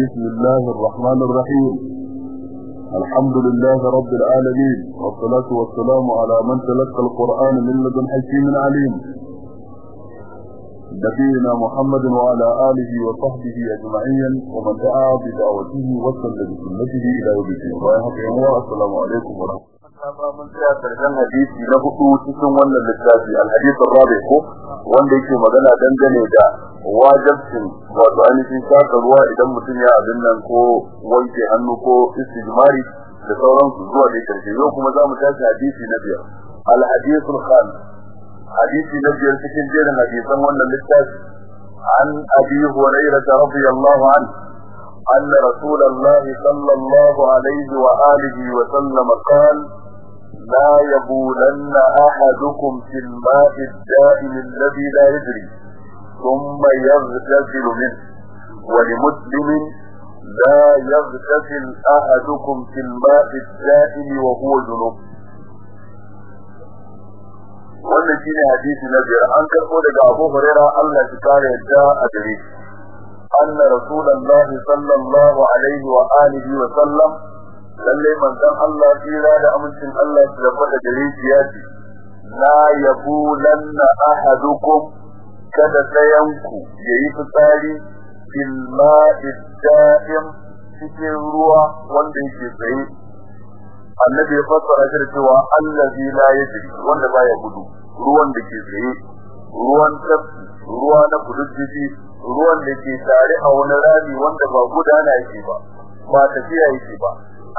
بسم الله الرحمن الرحيم. الحمد لله رب العالمين والصلاة والسلام على من تلقى القرآن من لدن حكيم عليم. نبينا محمد وعلى آله وصحبه أجمعين ومن دعا بدعوته وصل بسنته إلى يوم الدين السلام عليكم ورحمة الله mun tsaya karshen hadisi na hudu cikin wannan littafi alhadith rabi ko wanda yake magana dangane da wajibcin wato ainihin saka ruwa idan mutum ya abin nan ko wanke hannu ko istijmari da sauransu zuwa da karshe yau kuma za mu tashi hadisi na biyar alhadithul khamis hadisi na biyar cikin jerin hadisan wannan littafi an abi hurairah radiyallahu anhu أن رسول الله صلى الله عليه وآله وسلم قال لا يبولن أحدكم في الماء الدائم الذي لا يدري ثم يغتسل منه ولمسلم لا يغتسل أحدكم في الماء الدائم وهو جنوب. Wannan shine hadisi na biyar. An karbo daga Abu Hurairah Allah ya kare yadda a gare shi. Anna rasulullahi sallallahu alaihi wa alihi wa sallam lalle manzon Allah tsira da amincin Allah rabu da gare shi ya ce la yabulanna ahadukum kada sayanku yayi fitsari fil ma'i cikin ruwa wanda yake tsaye annabi ya fassara shi da cewa allazi la yajri wanda baya gudu ruwan da ke tsaye ruwan tafki ruwa na kududdufi ruwan da ke tare a wani rami wanda ba gudana yake ba ba tafiya yake ba.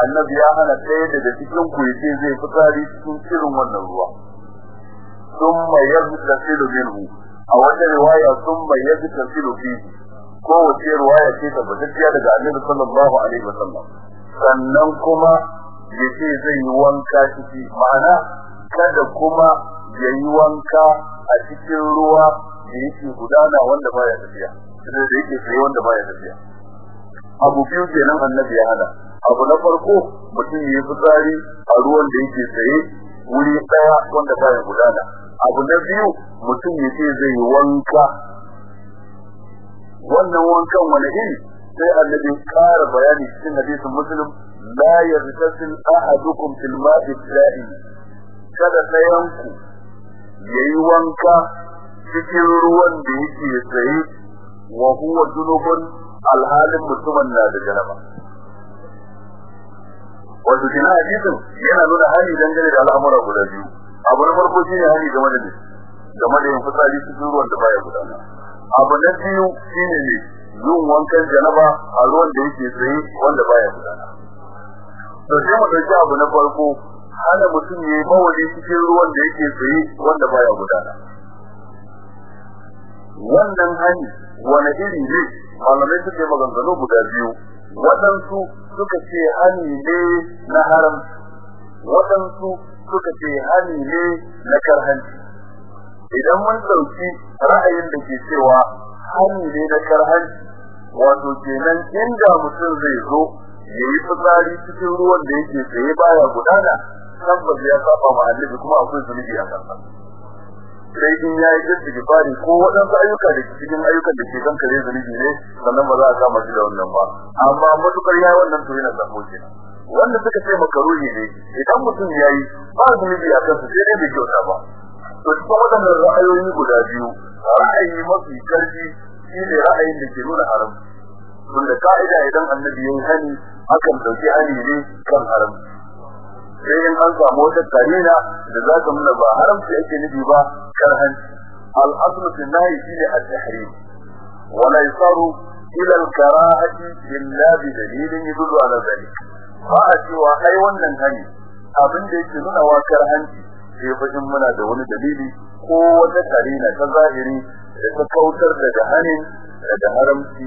Annabi ya hana ɗaya daga cikin ku ya ce zai fitsari cikin irin wannan ruwa. Thumma yaghtasilu minhu. A wata riwaya thumma yaghtasilu fihi. Ko wace riwaya ce ta daga annabi sallallahu alaihi wasallam. Sannan kuma ya ce zai yi wanka ciki ma'ana kada kuma ya yi wanka a cikin ruwa da yake gudana wanda baya tafiya da yake tsaye wanda baya tafiya. Abu biyu kenan annabi ya hana. Abu na farko mutum ya yi fitsari a ruwan da yake tsaye wuri ɗaya wanda baya gudana. Abu na biyu mutum ya ce zai yi wanka. Wannan wankan wani iri? Sai annabi ƙara bayani cikin hadisin muslim la yartasil ahadukum fil ma'i da'i kada ɗayanku yayi wanka cikin ruwan da yake tsaye wa huwa junubun alhalin mutumin na da janaba wato kina hadisin yana nuna hali dangane da al'amura guda biyu abu na farko shine hali game da game da yin fitsari cikin ruwan da baya gudana abu na biyu shine ne yin wankan janaba a ruwan da yake tsaye wanda baya gudana to mu ɗauki abu na farko hana mutum ya yi mawali cikin ruwan da yake tsaye wanda baya gudana. Wannan hani wani iri ne? Malamai suke maganganu guda biyu. Waɗansu suka ce hani ne na haram waɗansu suka ce hani ne na karhanci. Idan mun ɗauki ra'ayin da ke cewa hani ne na karhanci wato kenan inda mutum zai zo ya yi fitsari cikin ruwan da yake tsaye baya gudana tabbas ya saba ma annabi kuma akwai zunubi a kansa. Sai in ya yi istighfari ko waɗansu ayyuka da cikin ayyukan da ke kan kare zunubi ne sannan ba za a kama shi da wannan ba. Amma matuƙar ya wannan to yana zamo ke wanda suka ce makaruhi ne idan mutum ya yi ba zunubi a kansa sai dai bai kyauta ba. To cikin waɗannan ra'ayoyi guda biyu ra'ayi mafi ƙarfi shine ra'ayin da ke nuna haram. Tunda ka'ida idan annabi ya yi hani akan ɗauki hani ne kan haram. Sai in an samu wata karina da za ta nuna ba haramci ake nufi ba karhanci al-aslu fi nahi shine at-tahrim. Wa la yusaru ila al-karahati illa bi dalilin yadullu ala dhalik. Ba a cewa ai wannan hani abin da yake nuna wa karhanci sai fa in muna da wani dalili ko wata karina ta zahiri da ta kautar daga hanin daga haramci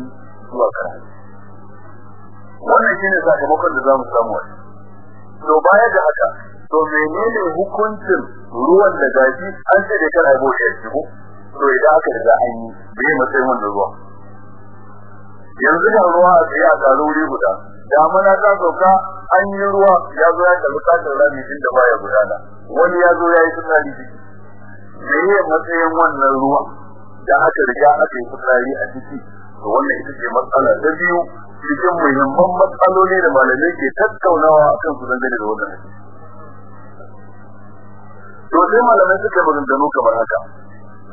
zuwa karhanci wannan shine sakamakon da za mu samu to baya da haka to menene hukuncin ruwan da gaji an ce da kana bo ya shigo? To idan aka riga an yi bai matsayin wannan ruwa yanzu da ruwa a tsaye a garo wuri guda. Damana ta sauka an yi ruwa ya zo ya kalli kashin rami din da baya gudana. Wani ya zo ya yi fitsari ciki. Meye matsayin wannan ruwa da aka riga aka yi fitsari a ciki? To wannan ita ce matsala ta biyu cikin muhimman matsaloli da malamai ke tattaunawa akan su dangane da wannan to sai malamai suka yi maganganu kamar haka.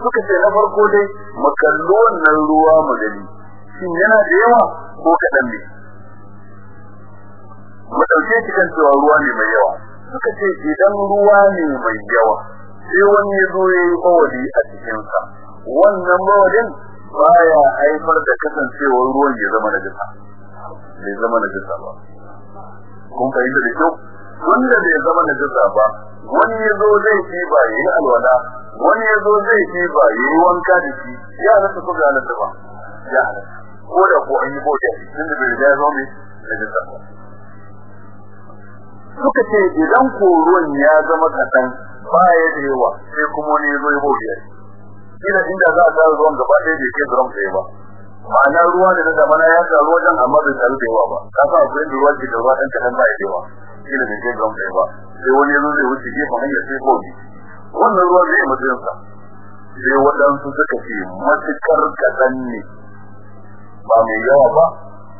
Suka ce na farko dai makallo wannan ruwa magani shin yana da yawa ko kaɗan ne? Mu ɗauke shi kan cewa ruwa ne mai yawa. Suka ce idan ruwa ne mai yawa sai wani ya zo ya yi bawali a cikinsa. Wannan bawalin baya haifar da kasancewar ruwan ya zama najasa. Bai zama najasa ba. Kun fahimta da kyau? Wanda bai zama najasa ba wani ya zo zai fi ba ya yi alwala wani ya zo zai fi ba ya yi wanka da shi ya halatta ko bai halatta ba? Ya halatta. Ko da ko an yi bauta tun da bai riga mai najasa ba. Suka ce idan ko ruwan ya zama kaɗan ba ya da yawa sai kuma wani ya zo ya bauta kila inda za a tara ruwan gaba ɗaya bai kai drum ɗaya ba. Ma'ana ruwa da na zamana ya taru wajen amma bai taru da yawa ba. Ka sa akwai da ruwa ke da ruwa ɗan kaɗan ba ya da yawa. Kila bai kai drum ɗaya ba. Sai wani yanzu zai wuce gefen hanyar sai kogi wannan ruwan zai matsayin sa sai waɗansu suka ce matuƙar kaɗan ne. Ba mai yawa ba.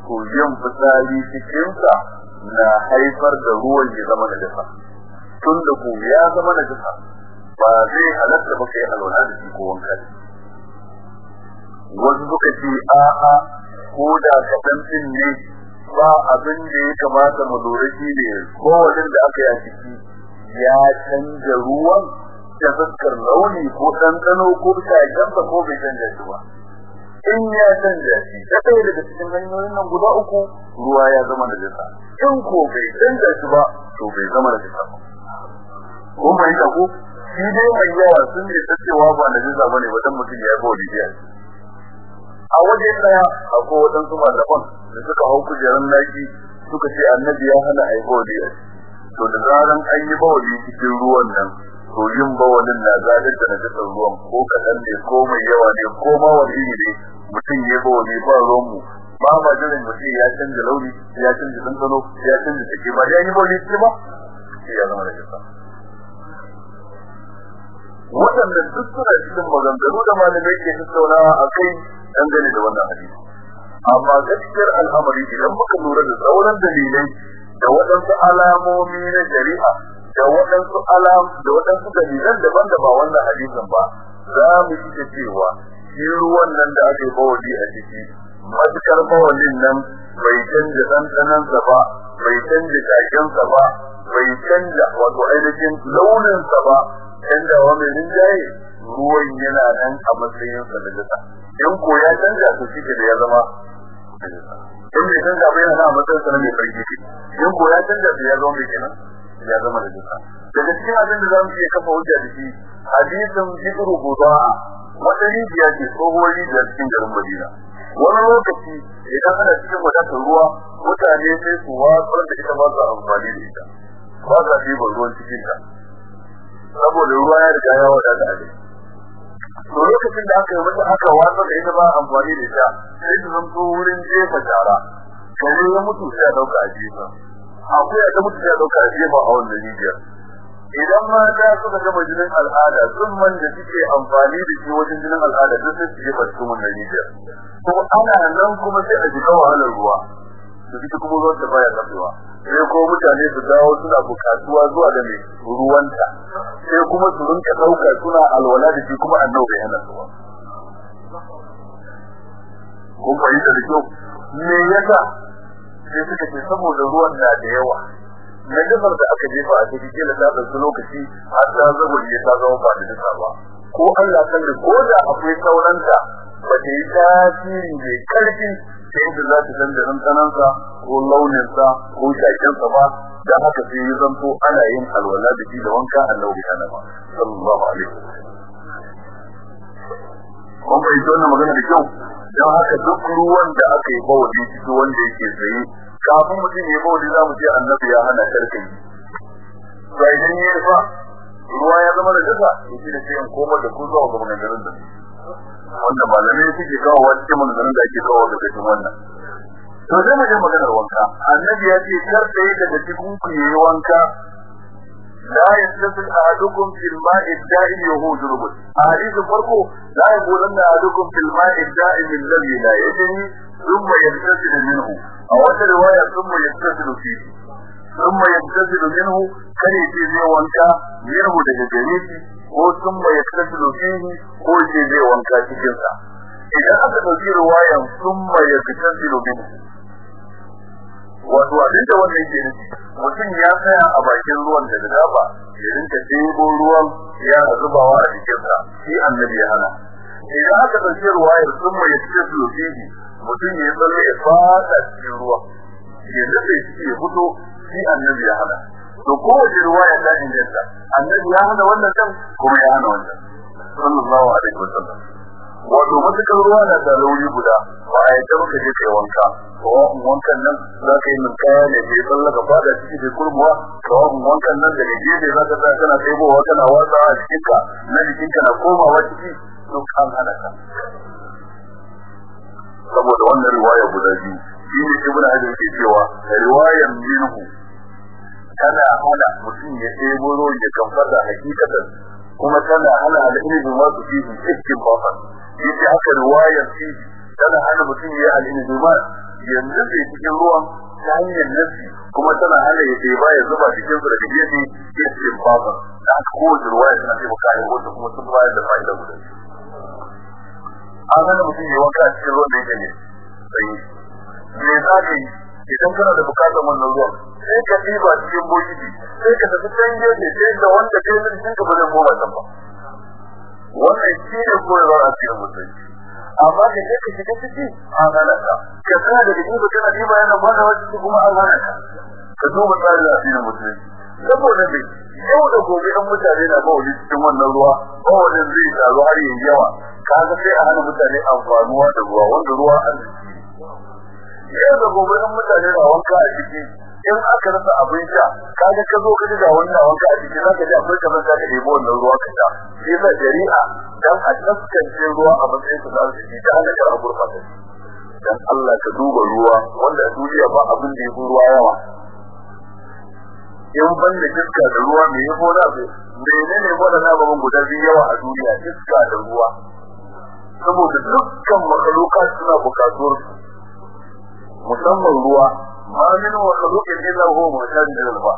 To yin fitsari cikinsa na haifar da ruwan ya zama da jasa. Tun da ku ya zama da jasa. Ba zai halatta ba kai alwala da shi ko wanka wasu suka ce a'a ko da kaɗan ɗin ne ba abin da ya kamata mu lura shi ne kowane da aka yi a ciki ya canja ruwan da fuskar launi ko ɗanɗano ko shaƙensa ko bai canja shi ba. In ya canja shi ta ɗaya daga cikin hanyoyin nan guda uku ruwa ya zama da jasa in ko bai canja shi ba to bai zama da jasa ba. Kun fahimta ko? Shi dai mai yawa sun ne ta cewa ba na jasa ba ne ba dan mutum ya bawa bibiya a waje ɗaya akwai waɗansu malaman da suka hau kujerar naki suka ce annabi ya hana a yi bawali to da zaran an yi bawali cikin ruwan nan to yin bawalin na zadar da najasar ruwan ko kaɗan ne ko mai yawa ne ko ma wani ne mutum ya bawali ba ruwan mu. Ba ma jiran mutum ya canza launi ya canza ɗanɗano ya canza take ba. Ya yi bawali ce ba ya zama najasa. Waɗannan duk suna cikin maganganu da malamai ke tattaunawa a kai dangane da wannan hadisi. Amma gaskiyar al'amari idan muka lura da sauran dalilai da waɗansu alamomi na shari'a da waɗansu alam da waɗansu dalilan daban da ba wannan hadisin ba za mu ji cewa shi ruwan nan da yi bawali a ciki matuƙar bawalin nan bai canja ɗanɗanansa ba bai canja jakensa ba bai canja wato ainihin launinsa ba canjawa mai rinjaye ruwan yana nan a matsayin sa da jasa. In ko ya canja to shi da ya zama in bai canja ba yana a matsayin sa na mai farki in ko ya canja to ya zama mai kenan ya zama da jasa. Daga cikin abin da za mu iya kafa hujja da shi hadisin zikru budaa wata rijiya ce tsohuwar rijiya cikin garin Madina. Wani lokaci idan ana cikin wadatar ruwa mutane sai su watsar da ita ba su amfani da ita. Ba za su ruwan cikin ta. Saboda ruwa ya riga ya wadata a gari to lokacin da aka yi mata aka watsar da ita ba amfani da ita sai su zanto wurin jefa shara. Kamar ya mutu sai a ɗauka a jefa. Akwai a mutu sai a ɗauka a jefa a wannan rijiyar. Idan mata suka gama jinin al'ada sun man da suke amfani da shi wajen jinin al'ada duk sai su jefa cikin wannan rijiyar. To ana nan kuma sai a jika wahalar ruwa. Su fita kuma ruwan da baya kafewa sai ko mutane su dawo suna bukatuwa zuwa da mai ruwanta. Sai kuma su rinka ɗauka suna alwala da shi kuma annabi su ba. Kun fahimta da kyau? Me yasa? Sai suka ce saboda ruwan na da yawa. Na gabar da aka jefa a cikin kila ta ɗauki lokaci har ta zama ya ta zama ba da duka ba. Ko Allah kan da ko da akwai sauranta ba ta yi tasiri mai ƙarfi ta yadda za ta canza ɗanɗanansa ko launinsa ko shakensa ba da haka sai yi zanto ana yin alwala da shi da wanka annabi kana ba sallallahu alaihi kun bai wannan magana da kyau? Don haka duk ruwan da aka yi bawali ciki wanda yake tsaye kafin mutum ya yi bawali za mu ce annabi ya hana karkai to idan ya fa ruwa ya zama da to shi da sai in koma da ku zuwa ga maganganun da wanda malamai suke kawo wani cikin maganganun da ake kawo da cikin wannan. To zai mu je maganar wanka. Annabi ya ce kar da yi daga cikin ku yi wanka. La yastasil ahadukum fil ma'i da'im yuhujrubu hadisi farko la yaqulan ahadukum fil ma'i da'im alladhi la yajri thumma yastasil minhu. A wata riwaya thumma yastasil fihi. Thumma yastasil minhu kai ce zai wanka minhu daga gare shi. Ko thumma yabtasilu fihi ko ce zai wanka cikin sa idan aka ɗauki riwayan thumma yabtasilu minhu wato abin da wannan ke nufi mutum ya tsaya a bakin ruwan da gaba ya rinka ɗebo ruwan ya zubawa a jikinsa shi annabi ya hana. Idan aka ɗauki ruwayar sun mai cikin fihi mutum ya tsalle ya fada cikin ruwa ya nufe shi ya fito shi annabi ya hana. To kowace ruwaya ta inganta. Annabi ya hana wannan kan kuma ya hana wannan. Sallallahu alaihi wasallam wato matuƙar ruwa na da lauri guda ba a yadda muka je kai wanka. Kawai wankan nan za ka yi min kaya ne bai tsallaka fada ciki bai kurmuwa. Kawai wankan nan da gaje ne za ka sa kana tsaibowa kana watsa a jikinka na jikinka na komawa ciki duk an hana ka. Saboda wannan riwaya guda biyu shi ne ibn hajar ke cewa riwayan minhu tana hana mutum ya ɗebo ruwan ya kamfar da hakikatan kuma tana hana al'ilmi ma su fi cikin bafan ya ce haka riwayar fi tana hana mutum ya al'ilmi ma yanzu bai cikin ruwan ta hanyar nasi kuma tana hana ya ɗeba ya zuba cikin su daga gefe cikin bafan da haka kowace riwaya tana taimaka ya wata kuma sun bayar da fa'ida guda an hana mutum ya wanka cikin ruwan da yake ne sai me za idan kana da buƙatar wannan ruwan sai ka ɗiba cikin bokiti sai ka tafi can gefe sai da wanda kai nan cikin ba zai koma can ba. Wannan shi ne koyarwar asirin musulunci. Amma da ka shiga ciki an hana ka tsaya daga ɗiba kana ɗiba yana ba da wasu kuma an hana ka. Duba tsarin asirin musulunci. Saboda me? Yau da gobe ɗan mutane na bawali cikin wannan ruwa bawalin zai taru har yayi yawa. Kaga sai a hana mutane amfanuwa da ruwa wanda ruwa arziki yau da gobe ɗan mutane na wanka a ciki in aka rasa abin sha kaga ka zo ka ji ga wannan wanka a ciki zaka ji akwai kamar ka ɗebo wannan ruwa ka sha. Sa shari'a dan a taskance ruwa a matsayin su da arziki da hana kar a gurɓata shi. Dan Allah ka duba ruwa wanda duniya ba abin da ya fi ruwa yawa. In ban da iska da ruwa mai yi gona bai menene waɗannan ababen guda biyu yawa a duniya? Iska da ruwa. Saboda dukkan makaluka suna bukatuwar musamman ruwa ma min wa khaluqin illa huwa mutajjid al-ba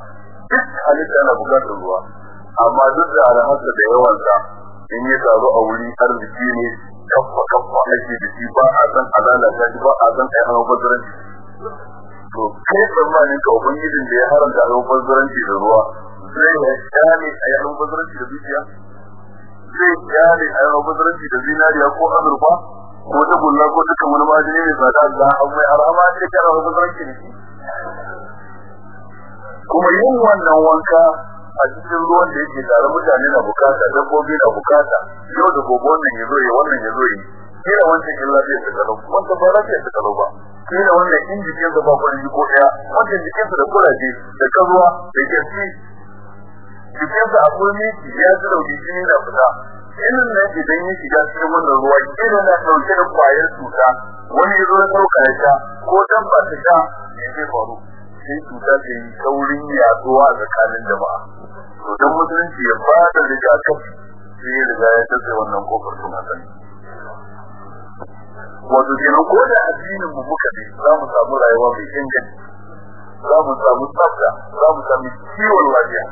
duk halitta na buƙatar ruwa. Amma duk da alhassa da yawan sa in ya taru a wuri arziki ne kaffa kaffa ake da shi ba a san alala ta ba a san ai hawa bazaranci to kai tsammanin ka ubangijin da ya haramta hawa bazaranci da ruwa zai ya ƙyale a yi hawa bazaranci da dukiya? Zai ƙyale a yi hawa bazaranci da zinariya ko azurfa? Ko ta gulla ko dukkan wani majini ne tsada da an mai arama ce kara hawa bazaranci ne. Kuma yin wannan wanka a cikin ruwan da yake tare mutane na buƙata dabbobi na buƙata yau da gobe wannan ya yi wannan ya yi. Kila wancan in lafiya ta kalau ba lafiya ta ba. Kila wannan in jikin sa ba kwarji ko ɗaya wancan jikin da kuraje da karuwa da kirki jikin sa akwai miki ya ji rauni jini na fita. Inin nan idan ya shiga cikin wannan ruwa kila na ɗauke da ƙwayar cuta wani ya zo ya ɗauka ya sha ko dabba ta sha ya zai faru? Sai cuta ta yi saurin yaɗuwa a tsakanin jama'a. To dan musulunci ya ba da rigakafi sai ya riga ya tafi wannan ƙofar tun asali. Wato kenan ko da addinin mu muka bi za mu samu rayuwa mai inganci za mu samu tsafta za mu samu kiwon lafiya.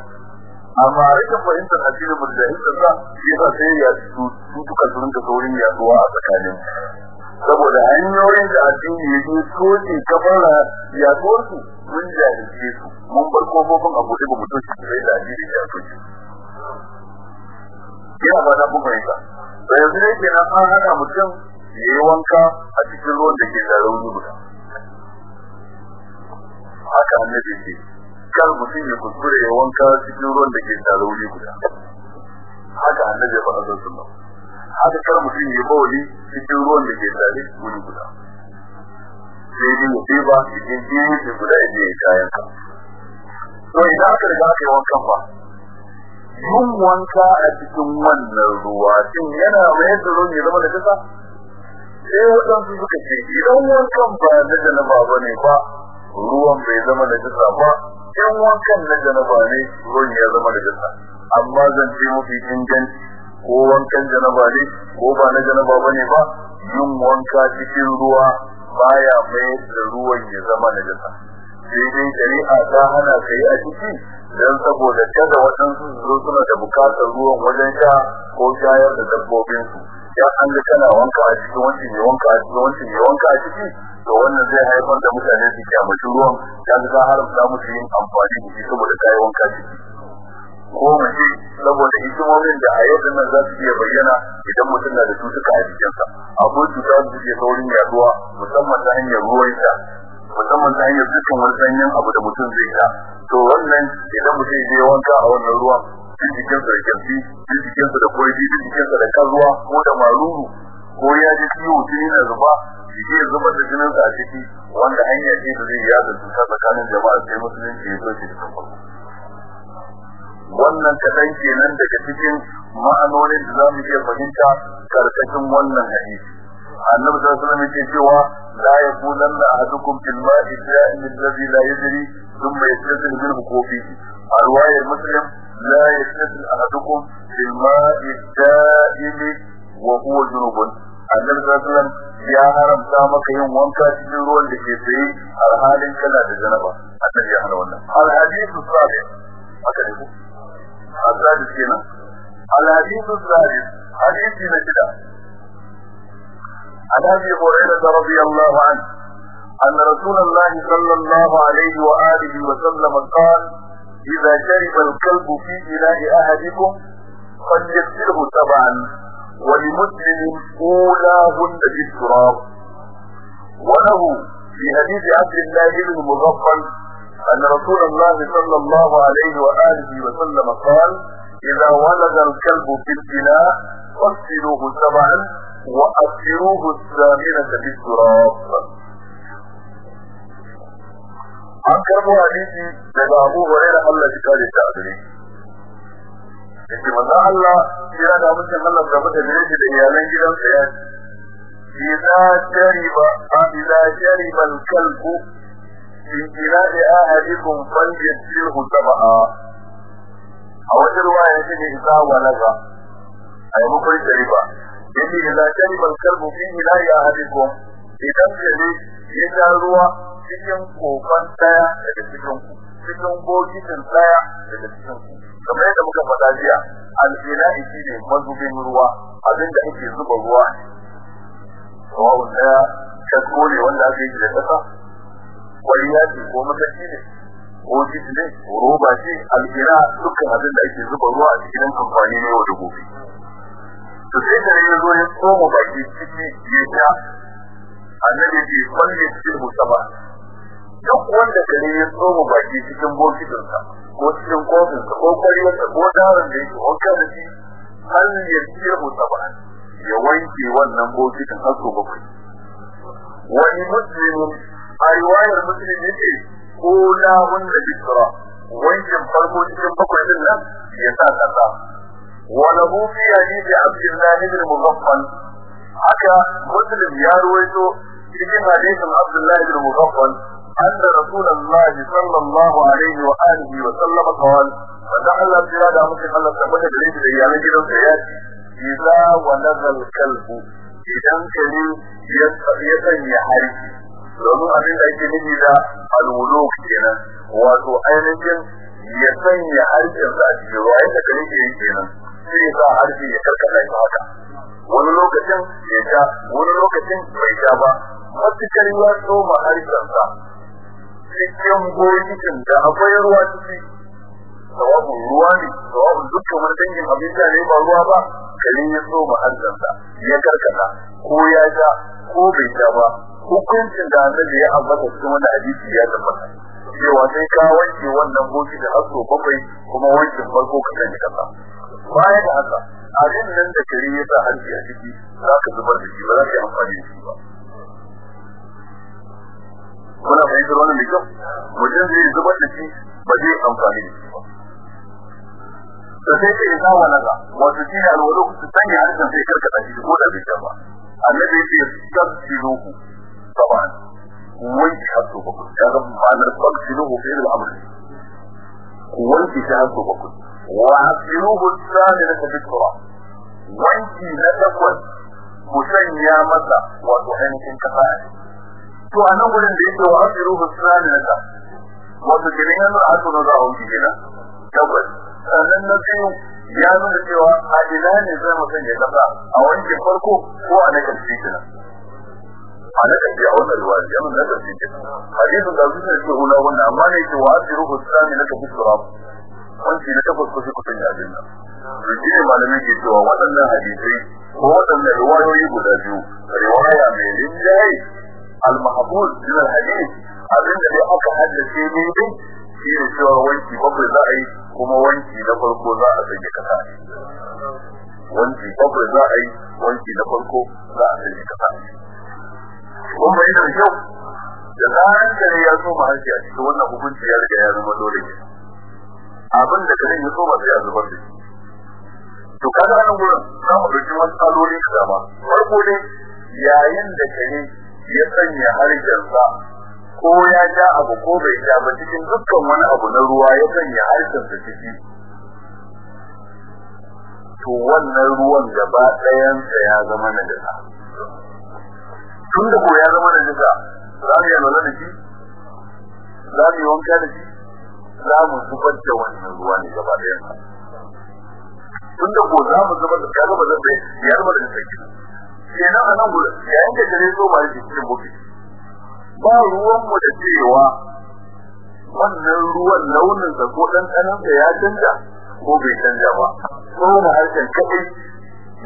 Amma rashin fahimtar addinin mu da sa shi yasa sai ya su duka su rinka saurin yaɗuwa a tsakanin saboda hanyoyin da addini ya yi soke kafar yaduwar su mun jahilce su. Mun bar kofofin abu da mu toshi sai da addini ya soke ina ba da mun fahimta. To yanzu ne kenan an hana mutum ya yi wanka a cikin ruwan da ke da rauni guda. Haka annabi ce kar mutum ya kuskure ya wanka cikin ruwan da ke da rauni guda. Haka annabi ya faɗa sallallahu haka kar mutum ya bawali cikin ruwan da ke tare wuri guda. Sai dai ya ba cikin gefe guda ya je kayan ka to idan aka riga aka yi wankan ba yin wanka a cikin wannan ruwa shin yana mayar da ruwan ya zama da kasa? Sai waɗansu suka ce idan wankan ba na janaba ba ne ba ruwan bai zama da kasa ba in wankan na janaba ne ruwan ya zama da kasa amma zan ce mafi inganci ko wankan janaba ne ko ba na janaba ba ne ba yin wanka cikin ruwa baya mai da ruwan ya zama na kasa sai dai shari'a ta hana ka yi a ciki dan saboda kada waɗansu su suna da buƙatar ruwan wajen sha ko shayar da dabbobinsu. Ya an ga kana wanka a cikin wancan ya wanka a cikin wancan ya wanka a ciki to wannan zai haifar da mutane su kyamaci ruwan. Ya ga haramta musu yin amfani da shi saboda kayi wanka ciki. Ko mace saboda hikimomin da a yau nan za su iya bayyana idan mutum na da cutuka a jikinsa. Akwai cuta da suke saurin yaɗuwa musamman ta hanyar ruwan sha musamman ta hanyar dukkan wani sanyin abu da mutum zai sha. To wannan idan mutum je wanka a wannan ruwan duk jikinsa da kyamfi duk jikinsa da koyi duk jikinsa da kazuwa ko da maruru ko ya ji ciwo jini na zuba jiki ya zubar da jininsa a ciki wanda hanya ce da zai yada cuta tsakanin jama'a sai musulunci ya zo da farko. Wannan kaɗan kenan daga cikin ma'anonin da za mu iya fahimta ƙarƙashin wannan hadisi. Annabi sallallahu alaihi wasallam yake cewa la yaqulanna ahadukum fil ma'i da'im alladhi la yajri thumma yastasil minhu kofi a muslim لا يشرب أحدكم في الماء الدائم وهو جنوب. النبي صلى الله عليه وسلم يا حرم سامك يوم وانت تجيرو اللي في فيه الحال انك لا تجنبه النبي يحنى والنا الحديث الثالث. أكلمه الثالث كينا. الحديث الثالث. حديث كينا كده. عن أبي هريرة رضي الله عنه أن رسول الله صلى الله عليه وآله وسلم قال إذا شرب الكلب في اناء أحدكم فليغسله سبعا ولمسلم أولاهن بالتراب. وله في حديث عبد الله بن مغفل أن رسول الله صلى الله عليه وآله وسلم قال إذا ولد الكلب في الإناء فاغسلوه سبعا وأكثروه الثامنة بالتراب. an karbo hadisi daga Abu Hurairah Allah ya kare ta adare yace manzo Allah ya da mutum Allah da mutum da shi da iyalan gidansa ya idza shariba idza shariba al-kalbu في بلاد أهلكم فليسره سبعا أو رواية إذا ولغ أي مكوي شريبا يجي إذا شرب الكلب في بلاد أهلكم إذا كذي يجاروا cikin kokon ɗaya daga cikin ku cikin bokitin ɗaya daga cikin ku. Kamar yadda muka faɗa jiya alfina'i shi ne mazubin ruwa abin da ake zuba ruwa ruwa ɗaya kasko ne wanda aka yi da ƙasa kwariya ce ko mataki ne ko jiti ne ko roba ce alkira dukkan abin da ake zuba ruwa a cikin amfani ne wa da gobe. To sai da ya zo ya tsoma baki ciki ya sha annabi ce kwalle cikin musaba duk wanda kare ya tsoma baki cikin bokitinsa ko cikin kofinsa ko kwariyarsa ko daren da yake wanka da shi har ya cikin musaba ya wanke wannan bokitin har so bakwai. Wani muslimin a riwayar muslim ya ce ko la wanda bikra wankin farko cikin bakwai ɗin nan ya sa kaza wa lahu fi hadith abdullah ibn mughaffal haka muslim ya ruwaito cikin hadisin abdullah ibn mughaffal أن رسول الله صلى الله عليه وآله وسلم قال فدعا الله da muke Allah tabbata da shi da iyalan gidansa ya ce idza walaga al-kalb idan kare ya sanya harki domin abin da ake nufi da alwulu kenan wato ainihin ya sanya harshensa a cikin ruwa yadda kare ke yi kenan sai ya sa harshe ya karkata shi haka wani lokacin ya sha wani lokacin bai sha ba matukar ya tsoma harshensa cikin goyikin da akwai ruwa ciki. Sawabin ruwa ne sawabin dukkan wani dangin abin ne ba ruwa ba kare ya tsoma harshensa ya karkata ko ya sha ko bai sha ba. Hukuncin da annabi ya ambata cikin wani hadisi ya tabbata. Cewa sai ka wanke wannan boki da hasso bakwai kuma wankin farko ka sani kasa. Baya da haka abin nan da kare ya sa hanci a ciki za ka zubar da shi ba za ka yi amfani da shi ba. kuna fahimtar wannan da kyau? Mutum zai zubar da shi ba zai amfani da shi ba. Da sai ka isa wa na ga wato shi ne alwalo su sanya harshen sai karkata shi ko da bai ba. Annabi ya ce tafsiru saban. Wanki ba ku ya ga ma'anar tafsiru ko fi'il amri wanki shi ba ku wa asiruhu sani na tafitura wanki na takwas ku sanya masa wato ainihin kasa a to a nan gudun da yake wa asiruhu tsani na ta. Wato kenan yana a tsono za a wuce kenan. Tabbas. Sannan na biyu ya nuna cewa a ne zai mu sanya kasa? A wanke farko ko a na ƙarshe kenan? A na ƙarshe a wannan ruwa ya nuna na ƙarshe kenan. Hadisin da zuwa ce hula wannan amma ne ce wa asiru husami na kafi surab wanci na tabbas ko sai ku sanya abin nan. To shi ne malamin ke cewa waɗannan hadisai ko waɗannan riwayoyi guda biyu riwaya mai rinjaye al-mahfuz min al-hadith abin da dai aka haddace ne dai shi ne cewa wanki bakwai za a yi kuma wanki na farko za a sanya kasa wanki bakwai za a yi wanki na farko za a sanya kasa kun bai da kyau da zaran kare ya so ma harshe a cikin wannan ne abin da to kaga nan gurin wasu kaloli da dama farko dai yayin da kare ya sanya harshensa ko ya ja abu ko bai ja ba cikin dukkan wani abu na ruwa ya sanya harshensa ciki. To wannan ruwan gaba ɗayansa ya zama na jasa tun da ko ya zama na jasa za mu yi lura da shi? Za mu yi wanka da shi? Za mu zubar da wannan ruwa ne gaba ɗayansa. Tun da ko za mu zubar da kaga ba zai ya zama da jasa kenan a nan gurin yayin da dare zo ba shi cikin ba ruwan mu da cewa wannan ruwan launin sa ko dan kanan sa ya canja ko bai canja ba. Ko na harshen kadai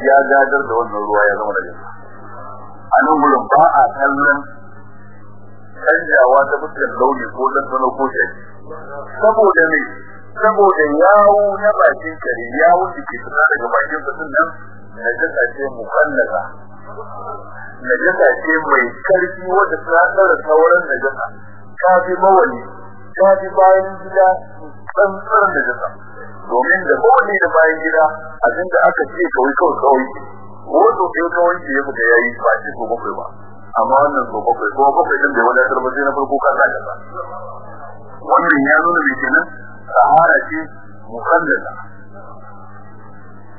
ya gadar da wannan ruwa ya zama da a nan gurin ba a kallon canjawa ta fuskar launi ko dan sano ko shi saboda me? Saboda yawo na bakin kare yawo da ke fita daga bakin sa nan na jasa ce mukallaza. Najasa ce mai ƙarfi wadda ta tsara sauran najasa. Ta fi mawali ta fi bayan gida tsantsar najasa. Domin da mawali da bayan gida abin da aka ce kawai kawai kawai. Ko to kai kawai ke fita yayi ba shi ko bakwai ba. Amma wannan so bakwai ko bakwai din bai wadatar ba sai na farko ka saka ba wannan ya nuna me kenan? Sahara ce mukallada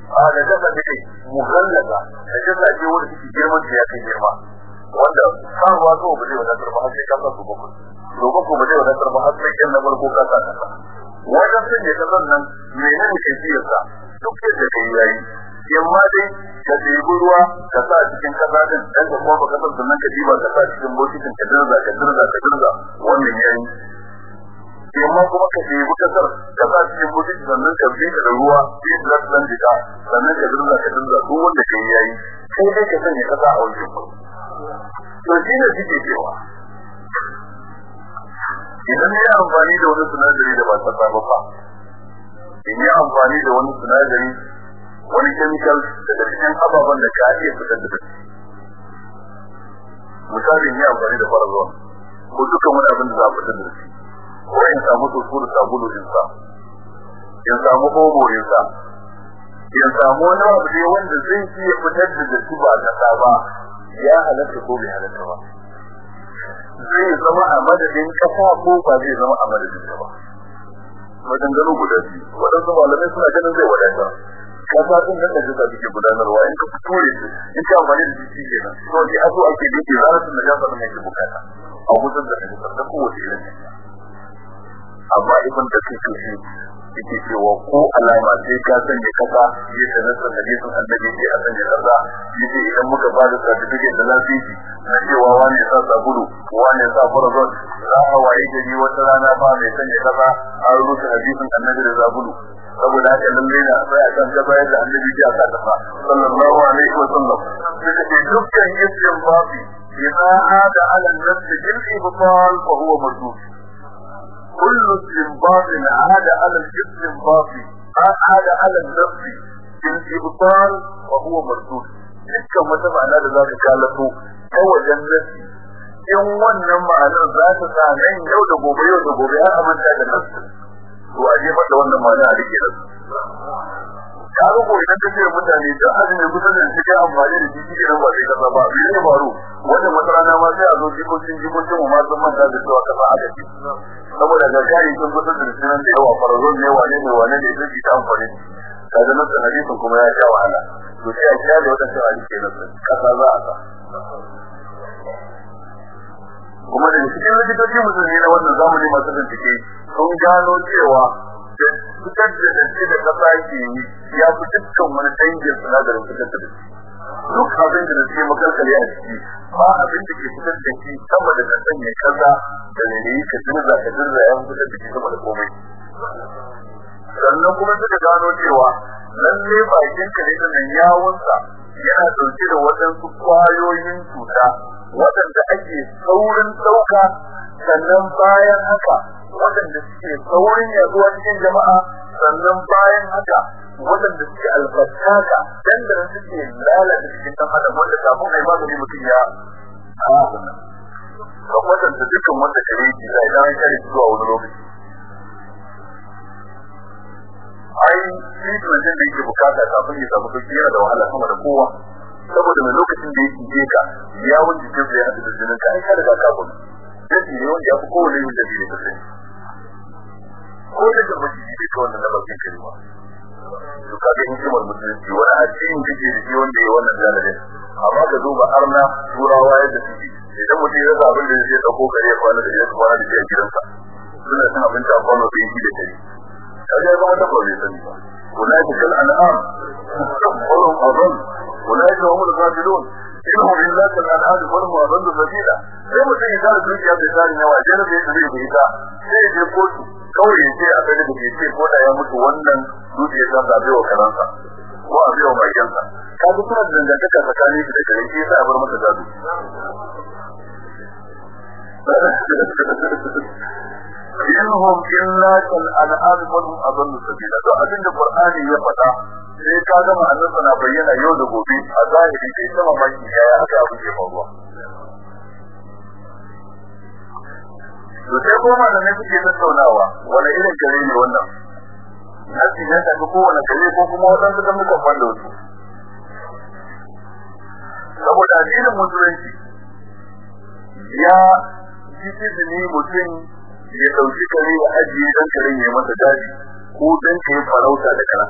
a da dafa take mughallaza da dafa ce wanda take girman ya kai girma. Wanda kan ruwa ko ba zai wadatar ba sai ka sa su bakwai. To ko ba zai wadatar ba sai kin na farko ka ta wajen sun ne kasan nan menene ke fiye sa? Duk yadda kai yayi. Yamma dai ka ɗebi ruwa ka sa cikin kasa din. Dan ka kuma ƙasar sannan ka diba ka sa cikin bokitin ka dirza ka dirza ka dirza. Wannan yayi. Yamma kuma ka ɗebi ƙasar ka sa cikin bokitin sannan ka bi da ruwa sai da zan jika sannan ka dirza ka dirza duk wanda kai yayi sai dai ka sanya kasa a wajen ku to shi ne suke cewa. Idan ya amfani da wani sinadari da ba ta saba ba in yi amfani da wani sinadari wani chemical daga cikin ababen da ka iya fitar da datti misali ne amfani da farazon ko dukkan wani abin da za a fitar da datti ko samu soso da sabulu in in samu omo in in samu wani abu ne wanda zai iya fitar da datti ba kasa ba ya halatta ko bai halatta ba. Zai zama a madadin kasa ko ba zai zama a madadin ta ba. Maganganu guda biyu. Waɗansu malamai suna ganin zai wadata kasa din da kaje ka take gudanarwa in ka fito ne in ka amfani da shi kenan to ji aso ake dake zaratun da jasa ne ke buƙata. A gudun da kake da kowace irin amma ibn da kake shi yake cewa ko alama sai ka sanya kasa ya sanar da hadisin annabi sai a sanya kasa ya ce idan muka ba da certificate da lafiya na cewa wani sa sabulu wani sa farazon za a waye gari wata rana ba mai sanya kasa an rusa hadisin annabi da zabulu saboda haka lalle na sai a kan gaba yadda annabi ya sa kasa sallallahu alaihi wa sallam. Suka ce dukkan istinbabi idza hada ala an-nafs bil ibtal fa huwa mardud كل استنباط عاد على الاستنباط عاد على النفس بالإبطال وهو مردود dukkan wata ma'ana da za ka kalato ta wajen nasi in wannan ma'anar za ta sa nan yau da gobe yau da gobe har a manta da nasu to a jefa da wannan ma'ana a rike nasu ka rubo idan ka ce mutane da azumi kusa da shi kai amfani da shi shi nan ba sai kasa ba. Me ne faru? Wannan wata rana ma sai a zo jikokin jikokin mu ma sun manta da cewa kasa aka ce. Saboda ga kai sun kusa da shi nan da yawa farazon ne wane ne wane ne sai ta amfani kaga nan da hadisin kuma ya sha wahala. To sai a kira da wata cewa ke nan kasa za a sa. Kuma da cikin likitoci musulmi na wannan zamani masu bincike sun gano cewa da fitar da dance da kasa ke yi ya fi dukkan wani dangin sinadarin fitar da dance duk abin da ke makalkale a ciki ba abin da ke fitar da shi sama da kasan ya kaza da ne ka dirza ka dirza ya fitar da shi sama da komai. Sannan kuma suka gano cewa lalle bakin kare da nan yawunsa yana ɗauke da waɗansu ƙwayoyin cuta waɗanda ake saurin ɗauka sannan bayan haka waɗanda suke saurin yaɗuwa cikin jama'a sannan bayan haka waɗanda suke albarkaka dan da suke lalata cikin ɗan adam wanda kafin ai magani mutum ya ka kwatanta dukkan wanda kare da idan an kare zuwa wani lokaci. Ai treatment din da yake buƙata kafin ya samu yana da wahala sama da kowa. Saboda mai lokacin da yake je ka ya wanda ke ya hadu da jinin ka ai ka riga ka gudu. Yadda ne wanda ya fi kowane yin da bai da sani ko da da mutum ne ka wannan na bakin kalma to ka ga hikimar musulunci wani addini kake da shi wanda ya wannan jalibin amma ka duba arna turawa yadda suke idan mutum ya zaɓi da zai dauko kare ya kwana da ya kwana da shi a gidansa suna cin abinci a kwano da yake da kare kaga ya zama dabba bai sani ba أولئك كالأنعام وهم أضل أولئك هم الغافلون إنهم إلا كالأنعام وهم أضل سبيلا sai mutum ya tara dukiya bai tsari yawa jere bai tsari da ita sai ya je kotu Kawai ya ce a kai da ke ce ko da ya mutu wannan dukiya ta zaɓe wa karansa ko a biya wa bayansa. Ka ga suna da dangantaka tsakanin shi da kare shi yasa a bar masa gado. Illa kal an'am wa hum adallu sabila. To abin da qur'ani ya faɗa sai ka ga ma'anar na bayyana yau da gobe a zahiri kai sama maki ya aka abu ke faruwa to sai kuma ne kuke tattaunawa wani irin kare ne wannan? Nasi ya tafi kowane kare ko kuma waɗansu da muka fanda wasu. Saboda addinin musulunci ya ji izini mutum ya ɗauki kare ya ajiye dan karen ya masa daji ko dan kai farauta da kara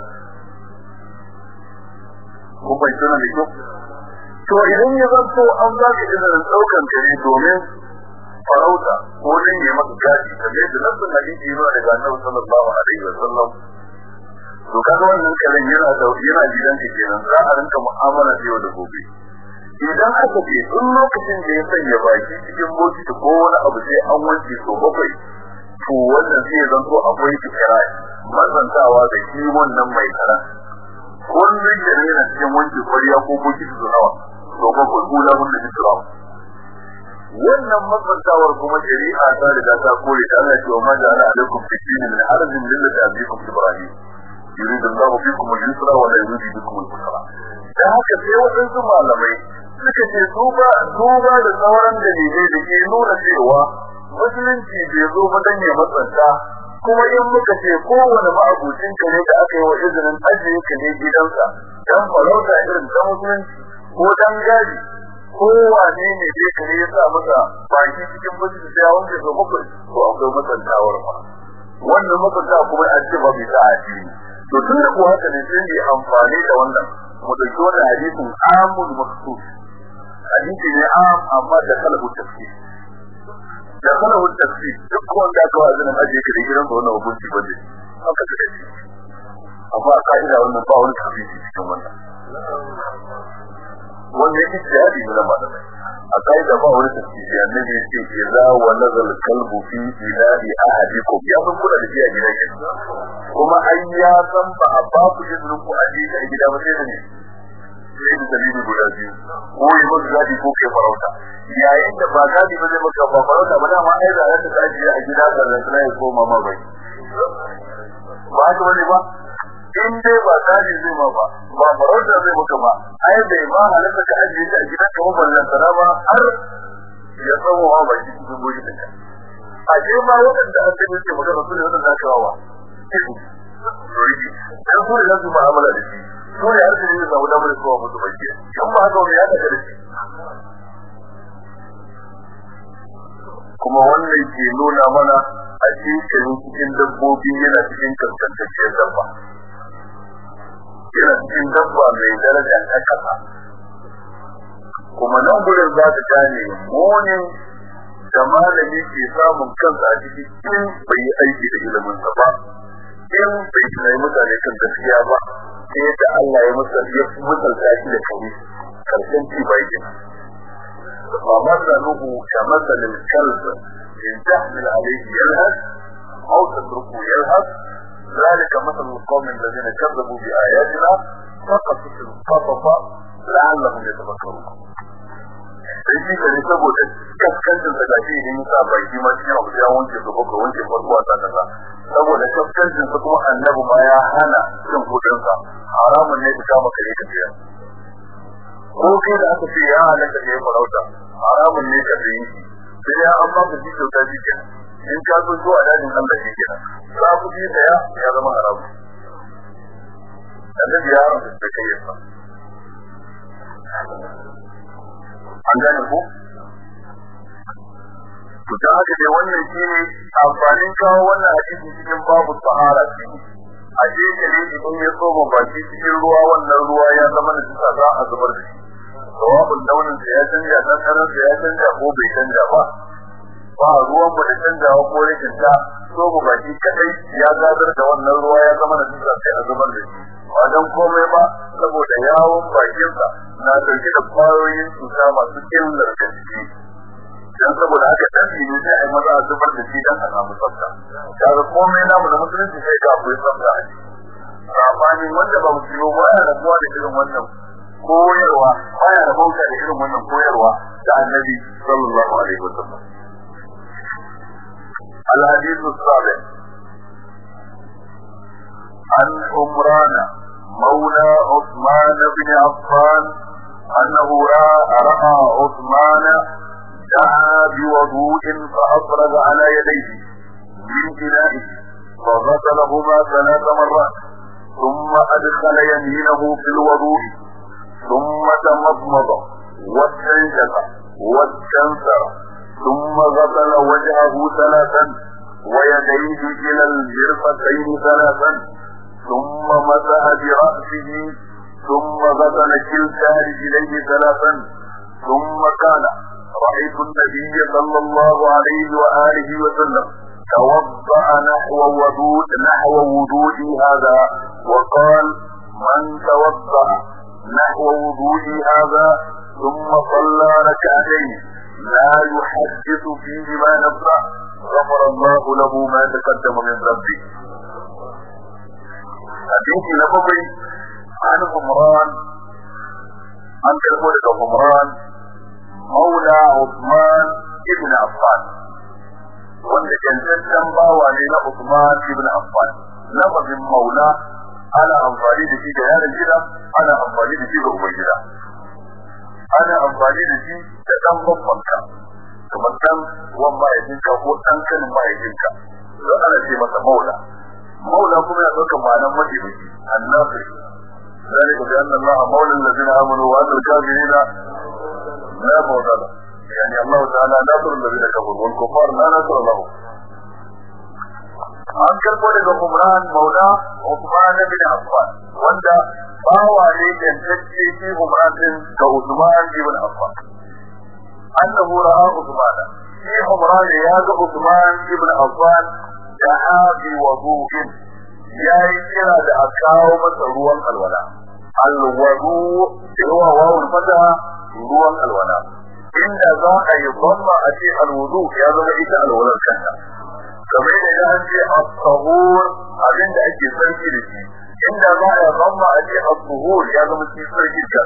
ko bai tana da kyau? To idan ya zanto an ba ka izinin ɗaukan kare domin farauta ko dan ya masa daji kamar yadda nabbin hadisi yana daga annabi sallallahu alaihi wasallam. To kaga wannan karen yana da yana gidan ka kenan za a rinka mu'amala da yau da gobe. Idan aka ce duk lokacin da ya sanya baki cikin bokiti ko wani abu sai an wanke so bakwai to wannan sai zan to akwai kira mazantawa da shi wannan mai kara. Kullun da ne na cikin wanke kwariya ko bokiti su nawa? To bakwai kula mun da wannan matsantawar kuma shari'a ta riga ta kore ta Allah ce wa ma ja'ala alaikum fi dinin min harajin millati abikum ibrahim. Yurid Allah fikum al-yusra wa la yurid bikum al-usra. Da haka sai wadansu malamai suka ce duba duba da sauran dalilai da ke nuna cewa musulunci bai zo ba dan ya matsanta kuma in muka ce kowane ma'abucin ka ne da aka yi wa izinin ajiye ka ne gidansa dan farauta irin dan musulunci ko dan gadi ko wane ne dai kare ya sa masa baki cikin musulunci sai wanda zo bakwai ko akwai matsantawar ma. Wannan matsanta kuma a ce ba bisa addini to tun da kuwa haka ne sai yi amfani da wannan mu ɗauki wannan hadisin amul maksus. Hadisi ne am amma da kalabu tafsir. Da kalabu tafsir duk wanda aka wa zan aje ka da gidan da wannan hukunci ba haka da shi amma a ka'ida wannan ba wani cikin wannan. Wanda yake jihadi ne ba da a ka'ida ba wani tafsir annabi ya ce idza wa nazal kalbu fi ilahi ahadikum. Ya san kula da shi a gidan kuma ai ya san ba a ba ku izinin ku aje ka gida ba sai da ne sai da dalili guda biyu. Ko yi maka gadi ko ke farauta. Yayin da ba gadi ba zai maka ba farauta ba dama ai da ya ta aje a gida da lantana ya koma ma bai. Ba ka wani ba? In dai ba gadi zai ma ba ba farauta zai maka ba. Ai bai ma halatta ka aje a gidan ka ba lantana ba har ya tsawo ma ba shi cikin goji da a je ma waɗanda an gani ke magana su ne waɗanda aka wawa dan su da su mu'amala da shi. Su ne har da samu damar zuwa musu bai in ba haka wani ya daga da shi? Kuma wannan ke nuna mana a cikin cikin dabbobi yana cikin kaskantacciyar dabba. Yana cikin dabba mai daraja ta kasa kuma nan gurin za ta gane munin da malami ke samun kansa a ciki in bai yi aiki da iliminsa ba in bai tunai mutane kan gaskiya ba sai da Allah ya masa ya musalta shi da kare karshen ci bai gina ومثله كمثل الكلب إن تحمل عليه يلهث أو تتركه يلهث ذلك مثل القوم الذين كذبوا بآياتنا فقصص القصص لعلهم يتفكرون sai shi ka ne saboda kaskancin da gashi idan ya sa baki ma cikin abu ya wanke su ko wanke farko a kaza saboda kaskancin sa kuma annabi ma ya hana cin kudin sa haramun ne ka kama kare ka biya ko kai da aka ce ya halatta ne farauta haramun ne ka biyi sai ya amma ka ji kyauta ji kenan in ka zo zuwa dajin Allah shi kenan za ku ji saya ya zama haramun annabi ya haramta da kai yasa an gane ku? To ta haka dai wannan shine amfanin kawo wannan hadisi cikin babu sahara shi a kare idan ya tsoma baki cikin ruwa wannan ruwa ya zama da tsaka za a zubar da shi. Sawabin launin sa ya canja dandanon sa ya canja ko bai canja ba. Ba ruwan mu da canjawa ko rikin ta tsoma baki kadai ya gadar da wannan ruwa ya zama da tsaka sai a zubar da shi. Ba dan komai ba saboda yawon bakinsa na ɗauke da ƙwayoyin cuta masu illar gaske. Dan saboda haka tafi ne sai ai maza zubar da shi dan a samu tsafta. Kaga komai namu da musulunci sai ga akwai tsafta a ciki. Sabanin wanda ba musulmi ba ya rabuwa da irin wannan koyarwa da bauta da irin wannan koyarwa da annabi sallallahu alaihi wasallam. الحديث السابع عن عمران مولى عثمان بن عفان أنه رأى رأى عثمان دعا بوضوء فأفرغ على يديه من إنائه فغسلهما ثلاث مرات ثم أدخل يمينه في الوضوء ثم تمضمض واستنشق واستنثر ثم غسل وجهه ثلاثا ويديه إلى المرفقين ثلاثا ثم مسح برأسه ثم غسل كلتا رجليه ثلاثا ثم قال رأيت النبي صلى الله عليه وآله وسلم توضأ نحو وضوء نحو وضوئي هذا وقال من توضأ نحو وضوئي هذا ثم صلى ركعتين لا يحدث فيه ما نقرأ غفر الله له ما تقدم من ربي حديث لفظي عن عمران عن كلمة عمران مولى عثمان ابن عفان. وانت كان تسمى وعلينا عثمان ابن عفان. لفظ مولى على انفريد في جهال الهدف على انفريد في رغم الهدف ana amfani da shi da dan babbanka kamar dan wan mahaifinka ko dan kanin mahaifinka don ana ce masa maula maula kuma ya ɗauka ma'anar mataimaki annabi ذلك بأن الله مولى الذين آمنوا وأن الكافرين لا مولى له يعني الله تعالى ناصر الذين كفروا والكفار لا ناصر له an karbo daga Umran Maula Uthman bin Affan wanda bawa ne da tacce shi Umran din ga Uthman ibn Affan. Annahu ra'a Uthman shi Umran ya ga Uthman ibn Affan da abi wudu'in yayi kira da a kawo masa ruwan alwala. Alwadu huwa wawul fata ruwan alwala. Inda za a yi bamba a ce alwudu ya zama ita alwalar kanta. Kamar da ya ce as-sahur abin da ake sarki da shi إلا ما يظن عليها الظهور يعني مستيسر جدا.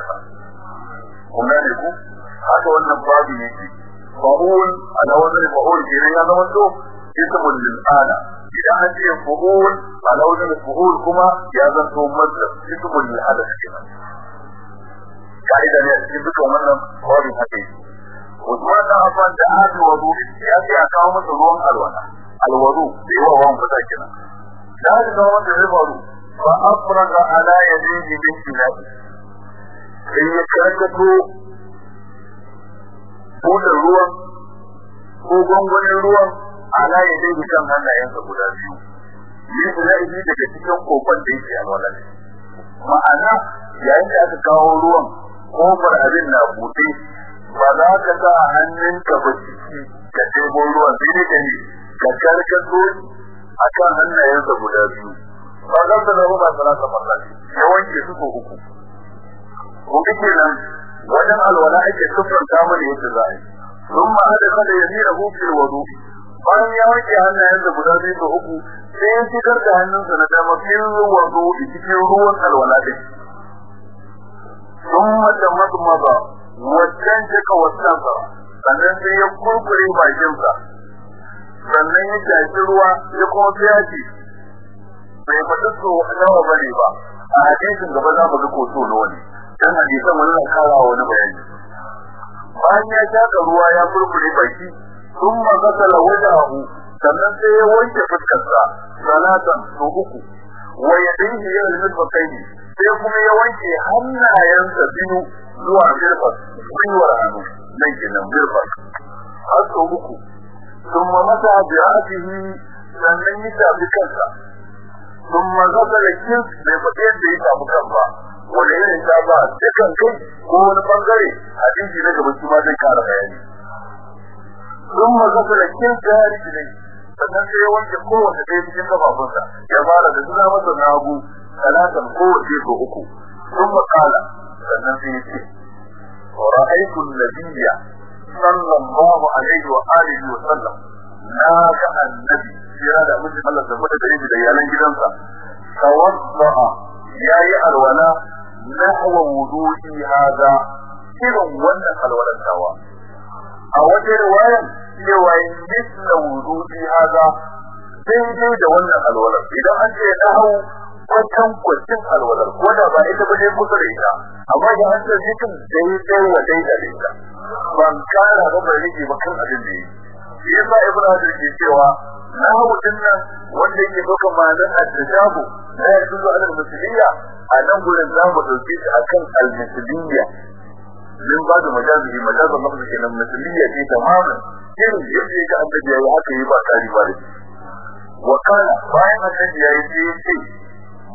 هم يعرفوا هذا هو النبراد يجي فهول أنا وزن فهول جيري أنا وزنه اسم للآلة إذا هذه الفهول أنا وزن الفهول كما يظن هو مزلم اسم للآلة كما. قاعدة نأتي بك ومن قال الحكيم وزوانا أفان جهاز الوضوء. يأتي أكاومة الوان ألوانا الوضوء بيوه وان فتاكنا جهاز الوضوء ala yadihi min tilabi sai ya karkato buɗe ruwan ko gwangwanin ruwan ala yadihi kan hannayensa guda biyu min tilabi daga cikin kokon da yake alwala ne ma'ana yayin da aka kawo ruwan ƙofar abin na buɗe ba za ka sa hannunka ba ciki ka ɗebo ruwan sai dai ka karkato a kan hannayensa guda biyu ba za su zama ba salata masallaci ya wanke su ko uku. Kun ga kenan wajen alwala ake sufranta mana yadda za a yi. Kada ya nira hufi wadu bayan ya wanke hannayensa guda biyu ko uku sai ya shigar da hannunsa na dama fil wadu cikin ruwan alwala din. Sun mata mazmaza wajen jika wasan sa sannan sai ya kurkure bakinsa. Sannan ya shafi ruwa ya kuma fiyaci bai faɗi so nawa bane ba a hadisin gaba za mu ga ko so nawa ne dan hadisan wani na kara wani bayani bayan ya shaka ruwa ya kurkure baki sun magasala wajahu sannan sai ya wanke fuskarsa salatan so uku wa yadayhi ila al-mirfaqaini sai kuma ya wanke hannayensa biyu zuwa mirfaq gwiwar hannu nan kenan mirfaq har so uku ثم مسح برأسه sannan ya shafi kansa sun maza da kin bai faɗi yadda ya shafi kan ba wani irin ta ba dukan kai ko wani bangare hadisi na gaba shi ma zai kara bayani sun maza da kin jari ne sannan sai ya wanke kowace ɗaya cikin kafafunsa ya fara da suna masa na hagu talatan kowace ko uku sun makala sannan sai ya ce رأيت النبي صلى الله عليه وآله وسلم ناك النبي Yana da mutum Allah da mutum da da yalan gidansa. Tawadda yayi alwala nahwa wudu'i hada irin wannan alwalan tawa. A wajen riwayan cewa misla wudu'i hada daidai da wannan alwalan idan an ce nahwu kwatan kwacin alwalar ko da ba ita ba ne kusa da ita amma da an ce zikin daidai wa daidai da ita. Ban kara ba bai riƙe ba kan abin da yi. shi yasa ibnu hajar ke cewa na hawo dinnan wanda yake doka ma'anar at-tajabu la yadullu ala al-misliyya a nan gurin za mu dauke shi akan al-misliyya min ba da majazi majazi lafzi kenan misliyya ce tamaman irin yadda yake annabi yayi haka yi ba kari ba da wa kana bayan annabi yayi sai yace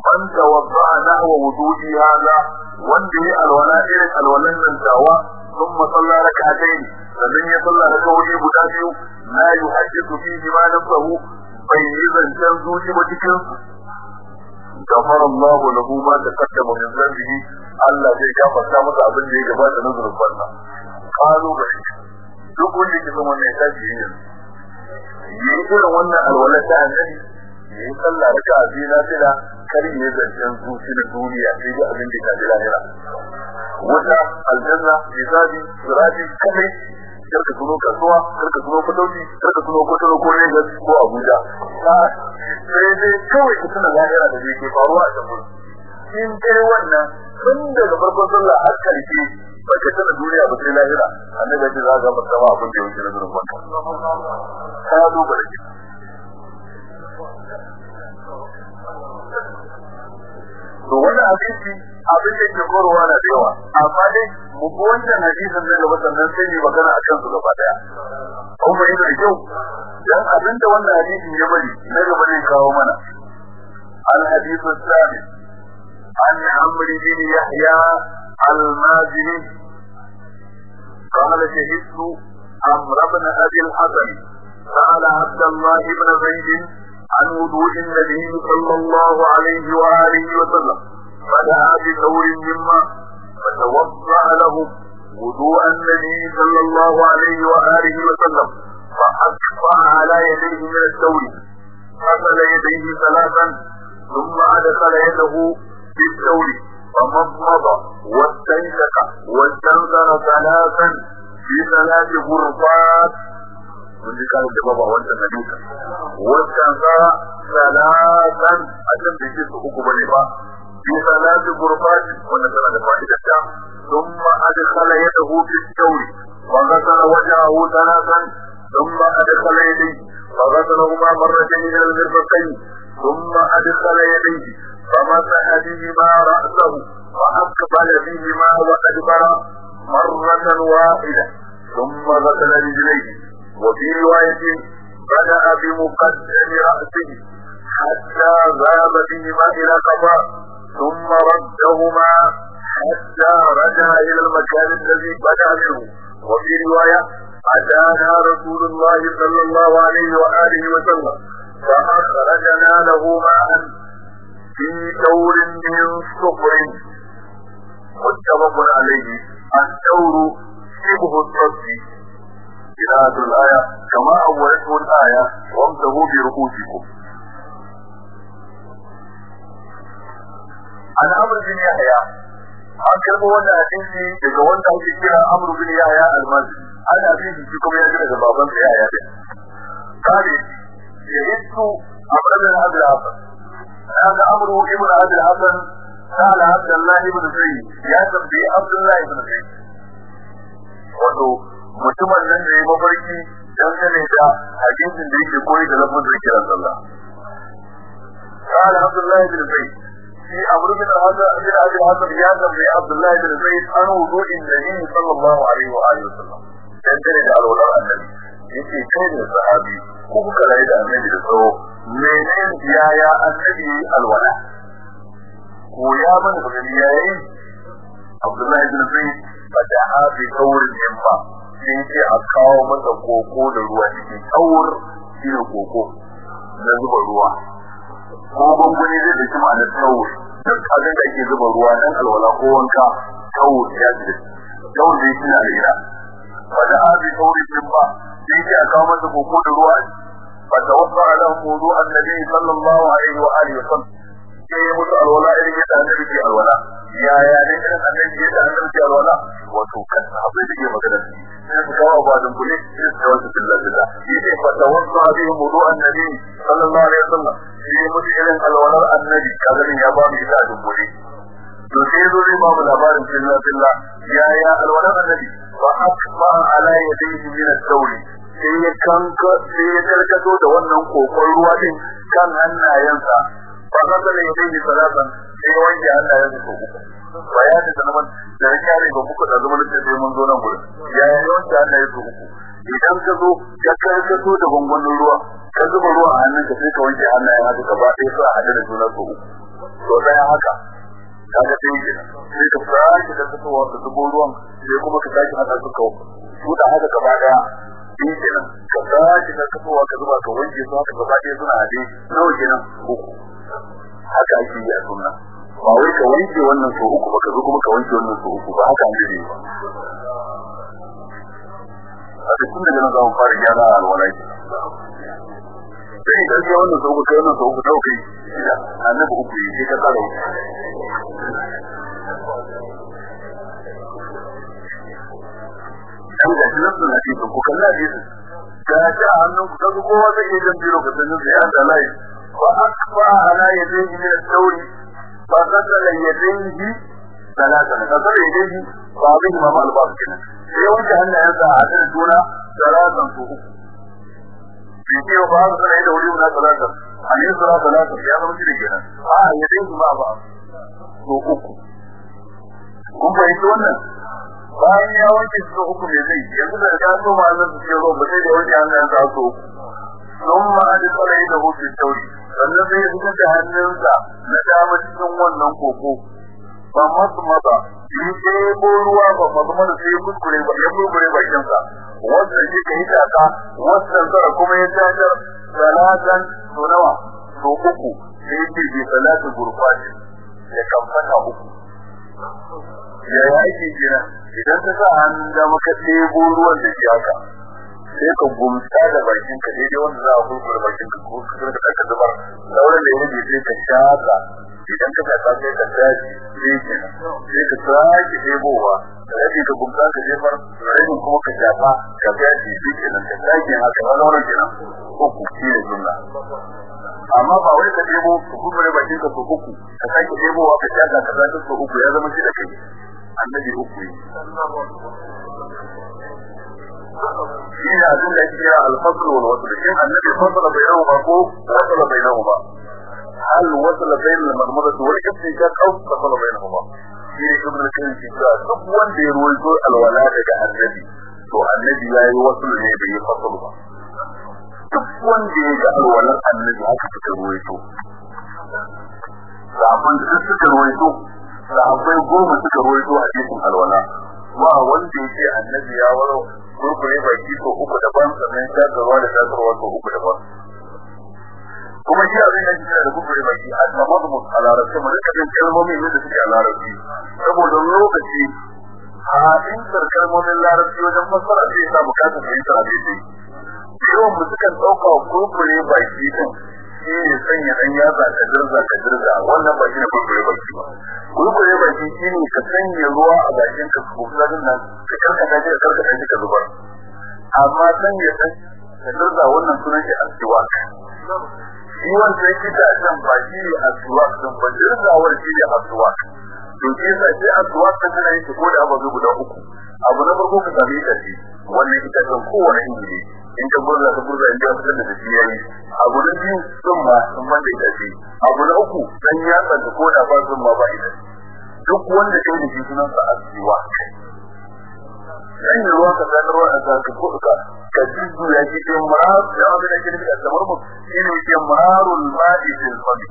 man tawadda nahwa wudu'i hada wanda ya alwala irin alwalan nan tawa ثم صلى ركعتين sannan ya salla da kawai guda biyu la yuhaddithu fihi ma nafsuhu bai yi zancen zuci ba cikin gafara Allah lahu ma taqaddama min dhanbihi Allah zai gafarta masa abin da ya gabata na zurfansa kalu ba duk wanda ke zama mai tashi yin yi irin wannan alwala ta annabi yi sallah da ka bi na tila kar yi zancen zuci na duniya sai da abin da ta lahira. Wata aljanna hisabi sirati kadai kar ka tuno kasuwa kar ka tuno kudauki kar ka tuno kotoro ko Lagos ko Abuja. Sai dai kawai ka tuna lahira da yake faruwa a can in kai wannan tun daga farkon sallah har ƙarshe baka tana duniya ba sai lahira. Annabi ya ce za ga maka ba abin da yake na gurin banka ka duba da to wannan hadisi abin da ke korowa na da yawa amma dai mu bi wannan hadisin da gaba sannan sai ne magana a kan su gaba daya kuma yana da kyau dan abin da wannan hadisin ya bari na gaba ne kawo mana al hadithu tsani an amri bin yahya al mazini قال شهدت عمرو بن ابي الحسن سال عبد الله بن زيد عن وضوء النبي صلى الله عليه واله وسلم فدعا بثور مما فتوضأ له وضوء النبي صلى الله عليه وآله وسلم فاكفى على يديه من الثور غسل يديه ثلاثا ثم أدخل يده في الثور فمضمض واستنشق واستنثر ثلاثا في ثلاث غرفات. mun ji kawo da baba wancan hadisi wancan sa salatan a في ثلاث غرفات ونزل فائدة ثم أدخل يده في الثور وغسل وجهه ثلاثا ثم أدخل يديه فغسلهما مرتين إلى المرفقين ثم أدخل يديه فمسح بهما رأسه وأقبل بهما وأدبر مرة واحدة ثم غسل رجليه. وفي رواية بدأ بمقدم رأسه حتى ذهب بهما إلى قضاء. ثم ردهما حتى رجع إلى المكان الذي بدأ منه. وفي رواية أتانا رسول الله صلى الله عليه وآله وسلم فأخرجنا له ماء في دور من صفر متفق عليه. الدور شبه الصدق إلى الآية كما أولته الآية وامسحوا برؤوسكم. عن عمرو بن يحيى an karɓo wannan hadisi daga wanda ake kira Amr bin Yahya al-Mazdi an hadisi shi kuma ya daga baban sa Yahya din kare yahisu Amr bin Abdul Hasan haka Amr ibn Abdul Hasan قال عبد الله بن زيد يا تبدي عبد الله بن زيد wato mutumin nan da ya mafarki dangane da hadisin da yake koyi da lafazin kiran sallah قال عبد الله بن زيد في أمر بن هذا بن أبي الحسن ياسر لعبد الله بن زيد عن وضوء النبي صلى الله عليه وآله وسلم dangane da alwalar annabi yake kai da sahabi ko kuka rayu da annabi da tsawo menene yaya annabi alwala ko ya mana da gani yayi Abdullahi ibn Zayd fada abi kawur yamma sai ce a kawo masa koko da ruwa cikin kawur shi ne koko na zuba ruwa ko gwangwani zai daki ma da kawur duk abin da ake zuba ruwa dan alwala ko wanka kawur ya ji kawur zai shi na alira fada abi kawur yamma sai ce a kawo masa koko da ruwa fada wasu ala wudu annabi sallallahu alaihi wa alihi wa sallam. Sai ya mutu alwala irin yadda annabi ke alwala. Yaya ne irin annabi yadda annabi ke alwala? Wato kan sahabbai da ke magana sai su kawo ba kule sai su kawo su billah shi ne fa da wasu sahabbai mudu annabi sallallahu alaihi wasallam. Shi ya mutu irin alwalar annabi kaga ya ba mu ita a dubbule to sai zo zai ba labarin billah billah yaya alwalar annabi? Fa akma ala yadayhi min ad-dawli sai ya kanka sai ya karkato da wannan kokon ruwa din kan hannayensa. fa ghasala yadayhi salatan sai wanke hannayensa sau uku ba ya ta da riƙe ne ba kuka da zama da mun zo nan gurin ya yi wanke hannayensa sau uku idan ka zo ka karkato da gungunin ruwa ka zuba ruwa a hannunka sai ka wanke hannayen haka gaba ɗaya su a hade da juna sau uku to ɗaya haka kaga sai ke sai ka sake da fitowa da zubo ruwan sai kuma ka sake hada su kawo su da haka gaba ɗaya kenan ka sake da fitowa ka zuba ka wanke su haka gaba ɗaya suna hade nawa kenan uku haka ake yi a sunna. Ba wai ka wanke wannan so uku ba ka zo kuma ka wanke wannan so uku ba. Haka ne ne a cikin da na zama fara gyara a alwalai. Sai idan ya wannan so uku kai wannan so uku ɗauke annabi uku yi sai ka tsara uku dan da shi nasu na cikin ku kalla ne ga shi a hannun ku kaga kowa zai iya jan ka sanin da ya da layi. وأكفى على يديه من الدور فغسل يديه ثلاثة غسل يديه بعضهما مع البعض كنا sai wanke hannayensa a hadin juna salatan su uku bai ce ba su sana da wuri na salatan a ne sura salatan ya zama shi kenan a ya dai su ba ba su uku kun fahimci wannan bayan ya wanke su uku ne zai yanzu da ya so ma Allah su ce ruwan ba sai da wanke hannayensa su uku ثم أدخل يده في الدوري sannan sai ya fitar da hannunsa na dama cikin wannan koko ba masu mata yi ɗebo ruwa ba masu mata sai ya kuskure ba ya kuskure bakinsa wannan shi ka yi taka wannan zara kuma ya tajar salatan so nawa so uku sai ce bi salatin gurfatin ya kamfata uku ya yi aiki kenan idan ka sa hannun dama ka ɗebo ruwan da shi haka sai ka gumsa da bakin ka daidai wanda za a kurkure bakin ka ko ka ka ka zubar. Sauran da ya rage sai ka shaka idan ka shaka sai ka tashi sai ke sai ka sake da ka gumsa ka jefar. Rage kuma ka shafa ka tashi shi ke nan. Ka sake haka. Na sauran ke nan. Uku. Shi ne sunna. Amma ba wai ka ɗebo ka kurkure bakin ka so uku. Ka sake ɗebowa ka shaka ka sake so uku. Ya zama shi da kai. Annabi uku فيها دولة فيها الفصل والوصلتين النبي فصل بينهما فوق وصل بينهما. هل وصل بين المضمونة والكبس يجاك أو فصل بينهما؟ في جملة الانتجاة نقوان بيرويتو الولادة النبي. سوى النبي لا يوصل إليه به فصلها. نقوان بيرويتو النبي. لا تتكرويتو لعبان تتكرويتو لعبان قوم تتكرويتو حديث الولادة ba wanda yake annabi ya waro kurkure baki ko uku daban sannan shakarwa da shakarwa ko uku daban. Kuma shi abin da yake da kurkure baki a tsamadu mu a larabci mu riƙa jin kalmomin da suke a larabci. Saboda lokaci a intar kalmomin larabci wajen fassara sai ya sa buƙatar fahimtar abin da mu sukan ɗauka kurkure baki din shi ne sanya dan yatsa ka dirza ka dirza. Wannan ba shi ne kurkure baki ba. Kurkure baki shi ne ka sanya ruwa a bakin ka kuma nan ka karkata shi ka karkata shi ka zubar. Amma sanya dan ka dirza wannan sunan shi aswak shi wanda yake da can ba shi ne aswak din ba dirzawar shi ne aswak to shi yasa sai aswak din kana yin ko da abu guda uku. Abu na farko ka same ka shi wannan ita kan kowane inji in ka burza ka burza in ka fitar da shi yayi abu na biyu sun ma sun banda ita ce abu na uku dan ya tsanta ko da ba sun ma ba ita duk wanda kai da shi sunan sa asiwa dan ruwa ka san ruwa da ka ko ka ka jizu ya ji ke marar ya wanda da ke da kamar mu shine ke mararul ma'i fil fami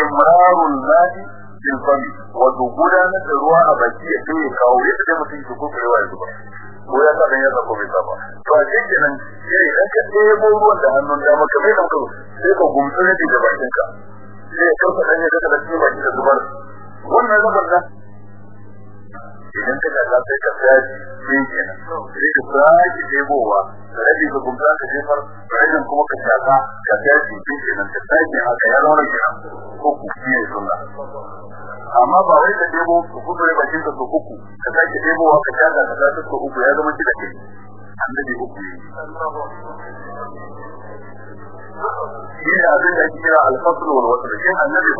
imrarul ma'i fil fami wato gudanar da ruwa a baki ya kai kawo yadda mutum ke kokarewa ya zuba ko ya sa ya zako bai saba to a cikin nan sai idan ka ɗebo ruwan da hannun dama ka mai ɗauka sai ka gumsu ne da bakin ka sai ka kauka dan ya ga da cikin bakin da zubar wannan zubar da idan ka ga sai ka tsaya sai kenan sai ka sake ɗebowa da rabi ka gumsa ka jefar rabin kuma ka shaka ka tsaya sai kenan ka sake haka ya zama kenan ko ku kiyaye sunna amma ba wai ka debo ku kudu da bakin ka uku ka sake debo wa ka jaga ka sake so uku ya zama kida kai annabi uku ne. Shi ne abin da ake kira al-fasl wal wasl shin annabi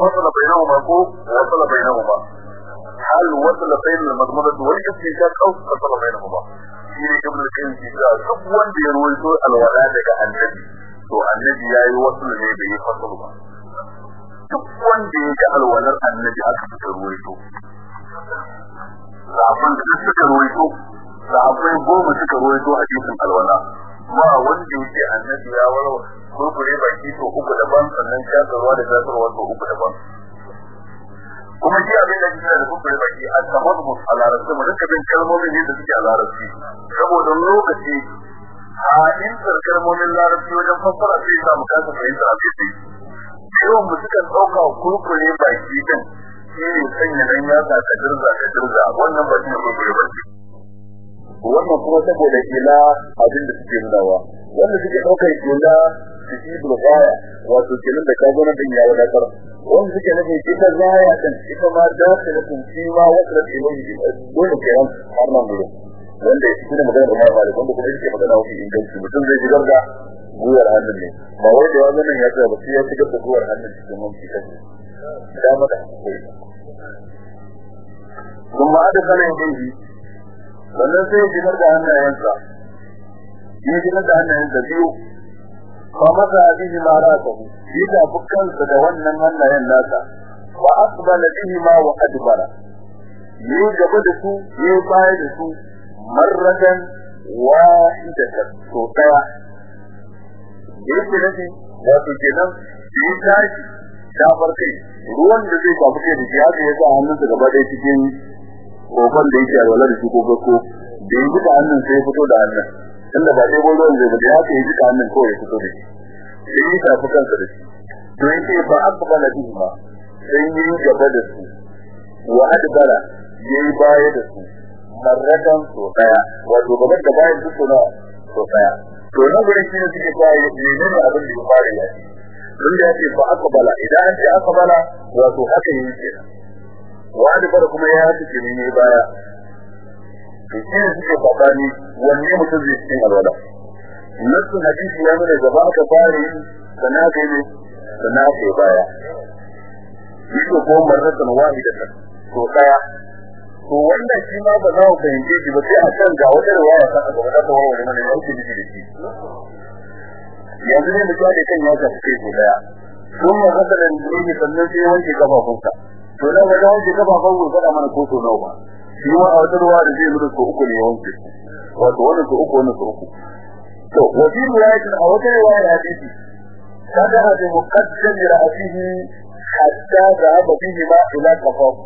hal wasala bain al-madmadah wal istinshaq aw fasala bainahuma shi ne ibn al-qayyim ke cewa duk wanda ya ruwaito alwala daga annabi to annabi yayi wasl ne bai fasal ba duk wanda ya ga alwalar annabi aka fita ruwaito sahabban da suka ruwaito sahabbai goma suka ruwaito a cikin alwala ba wanda ya ce annabi ya wala kurkure baki to uku daban sannan shakarwa da shakarwa to uku daban kuma shi abin da kike da kurkure baki a kamar mu a larabci mu duka bin kalmomin ne da suke a larabci. Saboda lokaci a intar kalmomin larabci wajen fassara sai ya samu kasa fahimtar abin da yawan mu sukan ɗauka kurkure baki din shi ne sanya dan yatsa ka dirza ka dirza. Wannan ba shi ne kurkure baki wannan kuma saboda ila abin da suke nunawa. Wanda suke ɗaukar ila su ji bulgaya wato kenan da kagonan din ya wadatar. Wanda suke nufin ita zaya din ita ma da ta nufin shi ma wata da ilahi dole kenan har nan gurin. Wanda shi ne magana da Imam Malik wanda kuma yake magana wa inganci mutum zai shigar da gwiwar hannun ne. Ba wai da wannan ya tsaya ba sai ya shigar da hannun cikin da ada kana yin shi wannan sai ya shigar da hannayensa. Ya shigar da hannayensa biyu. Fa masa abihi ma rasa shi da bukkansa da wannan hannayen nasa. Wa aqbala bihi ma wa adbara yi gaba da su yi baya da su marratan wahidatan. To ɗaya yake nufi? Wato kenan yi tashi shafar kai. Ruwan da zai shafi kai da shi haka ya sa hannunsa gaba ɗaya cikin ƙofar da yake alwala da shi ko da ya jika hannun sai ya fito da hannun. Tunda ba dai ruwan zai ba da haka ya jika hannun kawai fito da shi. Sai ya shafi kansa da shi. To yake ba aqbala bihi ma sai yi gaba da su. Wa adbara yayi baya da su. Marratan so ɗaya wato gaba da bayan duk na so ɗaya to nan gurin shi ne suke kai menene abin da ya fara ya don da yake fa aqbala idan an ce aqbala wato haka yake wa adbara kuma ya haka ne baya. To shi ne suke fadani wanne mutum zai cikin alwala? Nasu hadisi ya nuna gaba aka fara yi sannan aka yi sannan aka yi baya. Shi ko marratan wahidatan to ɗaya to wannan shi ma ba za mu fahimce shi ba sai a kan ga wata riwaya ta a gaba da ta wani mana yake da shi. Yanzu ne misali kan ya tafi ko ɗaya sun ma hasalan ne sannan sai wanke kafafunsa. To nan ga wanke kafafun faɗa mana ko so nawa shi ma a wata riwaya da zai nuna ko uku ne wanke. Wato wannan ko uku wannan ko uku. To wajen riwayatin a wata riwaya da hadisi kada hada muqaddam ra'atihi hatta dhahaba bihi ma ila kafafu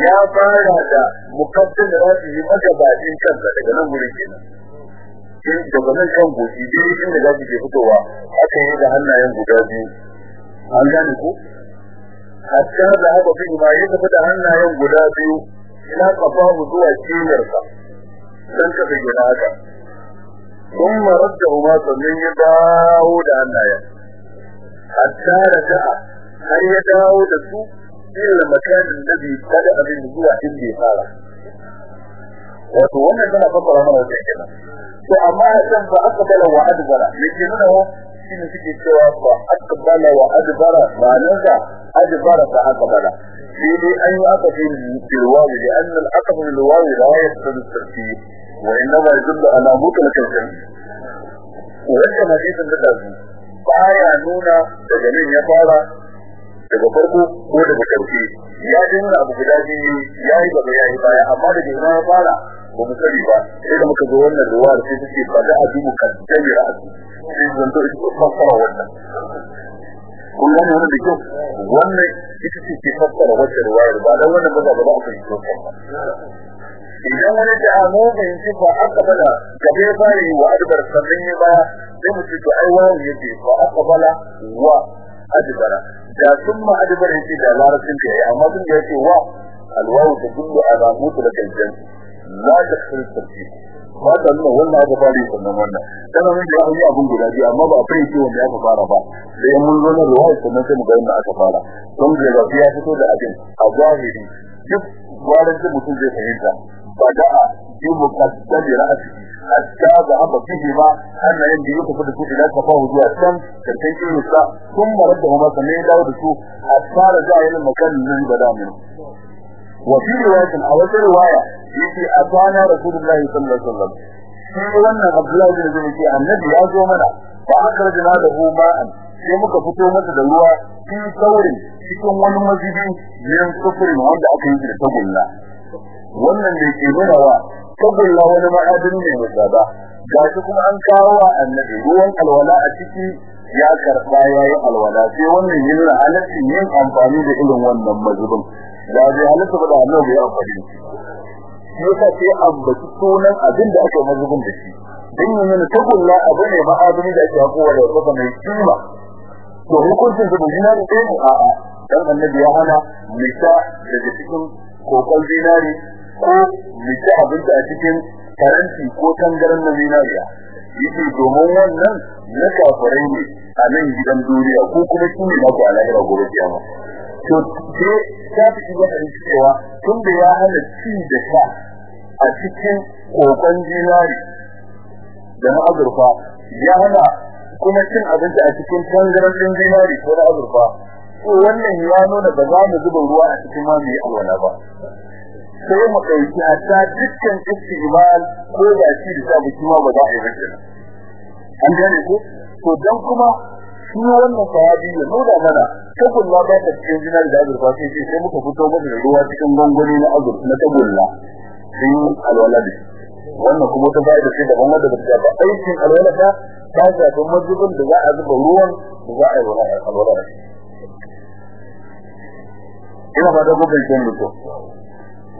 ya fara da mukaddin da za su yi magabacin kansa daga nan wurin kenan. In daga nan kan goshi dai inda za su ke fitowa aka yi da hannayen guda biyu. An gane ku hatta haka fi ma ya tafi da hannayen guda biyu. Ina kafahu zuwa ciyarsa dan ka bayyana haka ثم ردهما sannan ya dawo da hannayen hatta raja'a har ya dawo da su ila makanin da bai kada abin zuwa inda ya fara wato wannan tana fassara mana wannan kenan to amma hakan fa aqbala wa adbara yake nuna wa shine suke cewa fa aqbala wa adbara ma'anarsa adbara fa aqbala. Sai dai an yi aka fi bilwawi da an al-aqab bilwawi la yaqtadi at-tartib wa innama yadullu ala mutlaq al-jami wannan hadisin da dazu baya nuna daga nan ya fara daga farko ko daga ƙarshe. Ya ji abu guda biyu ya yi gaba baya amma daga ina ya fara? Ba mu sani ba. Sai da muka zo wannan ruwa sai take fada a dubu kan jami ra'asi. Sai zan to ita fassara wannan. Kun gane wannan da kyau? Wannan ita ce ke fassara wacce ruwayar. Ba dan wannan ba ba wannan ba. Idan wani da amu bai ci fa aka bala gabe fari wa adbar sannan ya baya sai mu ci to ai wawu yake fa aka bala wa adbara. Da summa adbara yake da larabcin da yayi amma tun da yake wa alwawu tadullu ala mutlaq aljan la takhil tartib ba da nuna wannan aka fara sannan wannan. Kana mun da yi abun guda biyu amma ba a fahimci wanda aka fara ba. Sai mun zo na ruwaya sannan sai mu ga wanda aka fara. Don da ga ya fito da abin a zahiri duk gwaran da mutum zai fahimta bada'a bi muqaddami ra'si hatta da aba fihi ma anna yanda yake fada su ila kafahu zuwa can da kai irin sa kun marar da kuma ya dawo da su da a yi makan nan da damin fi riwayatin a wata riwaya yake atana rasulullahi sallallahu alaihi wasallam. Shi wannan abdullahi bin zubair ce annabi ya zo mana fa akhrajna lahu ma'an. Sai muka fito masa da ruwa fi saurin cikin wani mazibi yan sufurin wanda aka yi da tagulla. Wannan ne ke nuna wa tagulla wani ma'adin ne mai tsada. Ga kuma an kawo wa annabi ruwan alwala a ciki ya karɓa ya yi alwala. Sai wannan yin halaccin yin amfani da irin wannan mazubin. Da bai halatta ba da annabi ya amfani da shi. Yasa sai ambaci sunan abin da aka mazubin da shi. Dan yin tagulla abu ne ma'adin da ake hakowa da wata mai kima. To hukuncin da bujina da ɗaya a'a. Dan annabi ya hana mita daga cikin kokon zinari ko mita abinci a cikin karanti ko tangaran na zinariya. Yake domin wannan na kafirai ne a nan gidan duniya ko kuma shi ne naku a lahira gobe kiyama. To sai ta fi iya cewa tun da ya hana ci da sha a cikin kokon zinari da na azurfa ya hana kuma cin abinci a cikin tangaran din zinari ko na azurfa. To wannan ya nuna ba za mu zuba ruwa a cikin ma mai alwala ba. Sai mu ɗauki hatta dukkan istimal ko da shi da sabu kuma ba za a yi rikin an gane ko? To dan kuma shi wannan sahabi ya nuna mana tagulla ba ta cikin zinari da azurfa sai ce sai muka fito masa da ruwa cikin gangoni na azurfa na tagulla sai alwala wannan kuma ta bayar da shi daban wanda ba ta ba aikin alwala ta ta shafi majibin da za a zuba ruwan da za a yi alwala da ina ba da gobin kin mutu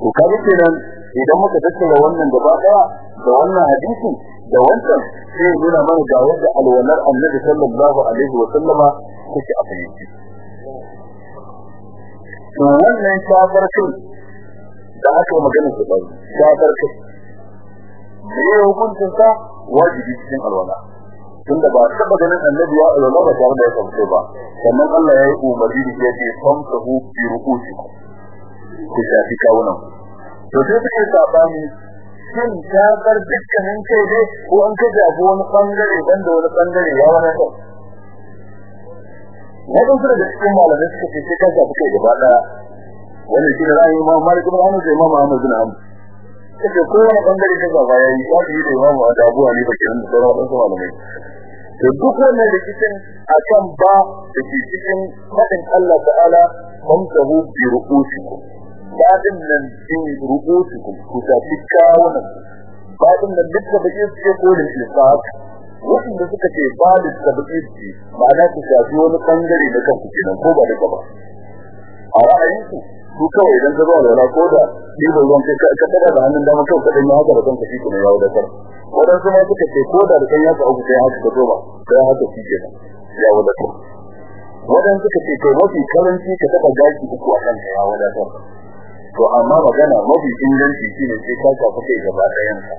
to kaga kenan idan muka tattara wannan gaba ɗaya da wannan hadisi da wancan sai nuna mana ga yadda alwalar annabi sallallahu alaihi wa sallama take a fahimci. To wannan shafar kai da aka magana su bai shafar kai. Sai hukuncin sa? Wajibi cikin alwala. Tunda ba taba ganin annabi ya alwala ba tare da ya kamce ba. Sannan Allah ya yi umarni da yake famsahu bi rukusikum ku shafi kawunan to sai suke saɓani shin shafar dukkanin kai dai ko an ka jafi wani ɓangare dan da wani ɓangare ya wani kai Wajen sura da cikin malamai suka ce sai ka shafi kai gaba ɗaya wannan shi da ra'ayin Imam Malik ibn Anas da Imam Ahmad bin Hanbal. Kace ko wani ɓangare da gaba ya yi da Imam Abu Hanifa kenan da sauran wasu malamai. To duk wannan rikicin akan ba da cikin faɗin Allah ta'ala famsahu bi ru'usikum. Babin nan din ru'usikum ku tafi kawunan babin nan duk da bake ce ko da isaq wanda suka ce babin da bake ce ma'ana ku tafi wani ɓangare da kanku kenan ko ba da ba. A ra'ayinku su kawai idan ka zo da wala ko da ɗiban ruwan kai ka taba da hannun dama kawai kaɗan ya haka da kanka shi kuma ya wadatar. Waɗansu ma suka ce ko da da kan ya ka uku kai haka ka zo ba sai haka shi ke ya wadatar. Waɗansu suka ce kai mafi karanci ka taɓa gashi uku a kanka ya wadatar. To amma magana mafi inganci shine sai ka shafa kai gaba ɗayansa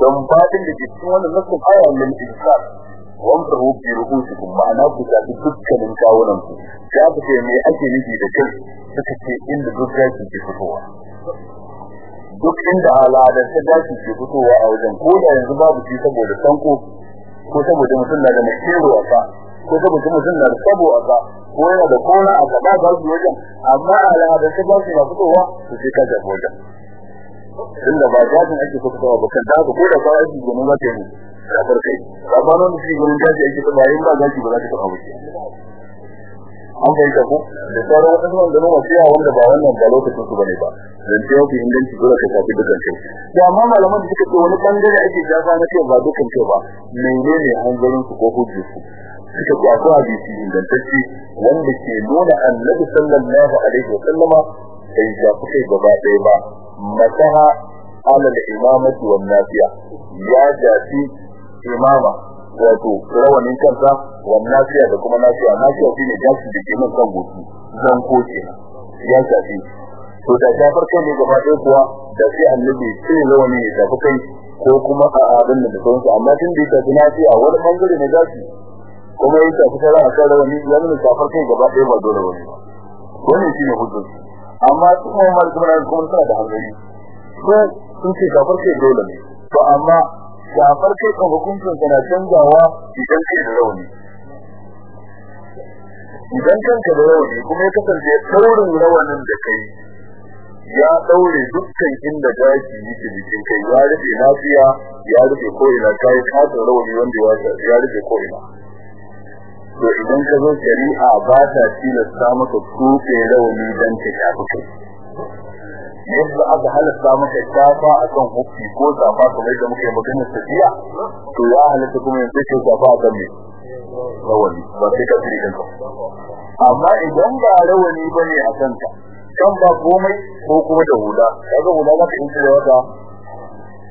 don faɗin da ke cikin wannan nasu aya min insaf wanda hu bi ru'usikum ma'ana ku ta dukkanin kawunan ku ya ku ce me ake nufi da kai suka ce inda duk zaki ke fitowa duk inda al'adar ta zaki ke fitowa a wajen ko da yanzu babu shi saboda sanko ko saboda mutum na da makero a ka ko saboda mutum na da sabo a ka ko yana da kona a gaba za su wajen amma al'adar ta zaki na fitowa su sai ka jafi wajen tunda ba jajin ake fitowa ba kan da ko da ba aiki za ta yi kafar kai. Ba nan shi gurin jaji ake ta bayan ba zaki ba za ta taba ba an bai ta ko? Da sauran wasu wanda nan wasiya wanda ba wannan ba lokacin su ba ne ba. Dan ce yau inganci dole ka tafi dukan kai. Da amma malaman da suka ce wani ɓangare ake jaza na ce ba dukan kai ba menene hanzarin su ko hujjar su? Suka ce akwai hadisi ingantacce wanda ke nuna annabi sallallahu alaihi wa sallama bai shafi kai gaba ɗaya ba. Masaha alal imamati wan nafiya ya shafi imama wato rawanin kansa wan nafiya da kuma nafiya nafiya shine gashi da ke nan kan goshi zan koce ya shafi to da shafar kai ne gaba ɗaya kuwa da sai annabi sai rawani ya shafi kai ko kuma a abin da sauransu amma tun da ya shafi nafiya wani ɓangare na gashi kuma ya sauran a kan rawani ya nuna gaba ɗaya ba dole wannan shine hujjar amma su Umar na kuma suna da hankali ko sun ce shafar kai dole ne. To amma shafar kai kan hukuncin kana canzawa idan kai da rauni. Idan kanka da rauni kuma ya kasance daurin rawanin da kai ya daure dukkan inda gashi yake jikin kai. Ya rufe lafiya ya rufe ko ina kai katon rawani wanda ya rufe ko ina to idan ka zo shari'a ba ta tilasta maka tufe rawani dan ka shafi kai. Yadda aka halatta maka shafa akan hukki ko safa kamar da muke magana tafiya to ya halatta kuma yanzu ke shafa akan me? Rawani ba sai ka tsiri kanka amma idan ba rawani ba ne a kanka kan ba komai ko kuma da hula kaga hula za ka yi da wata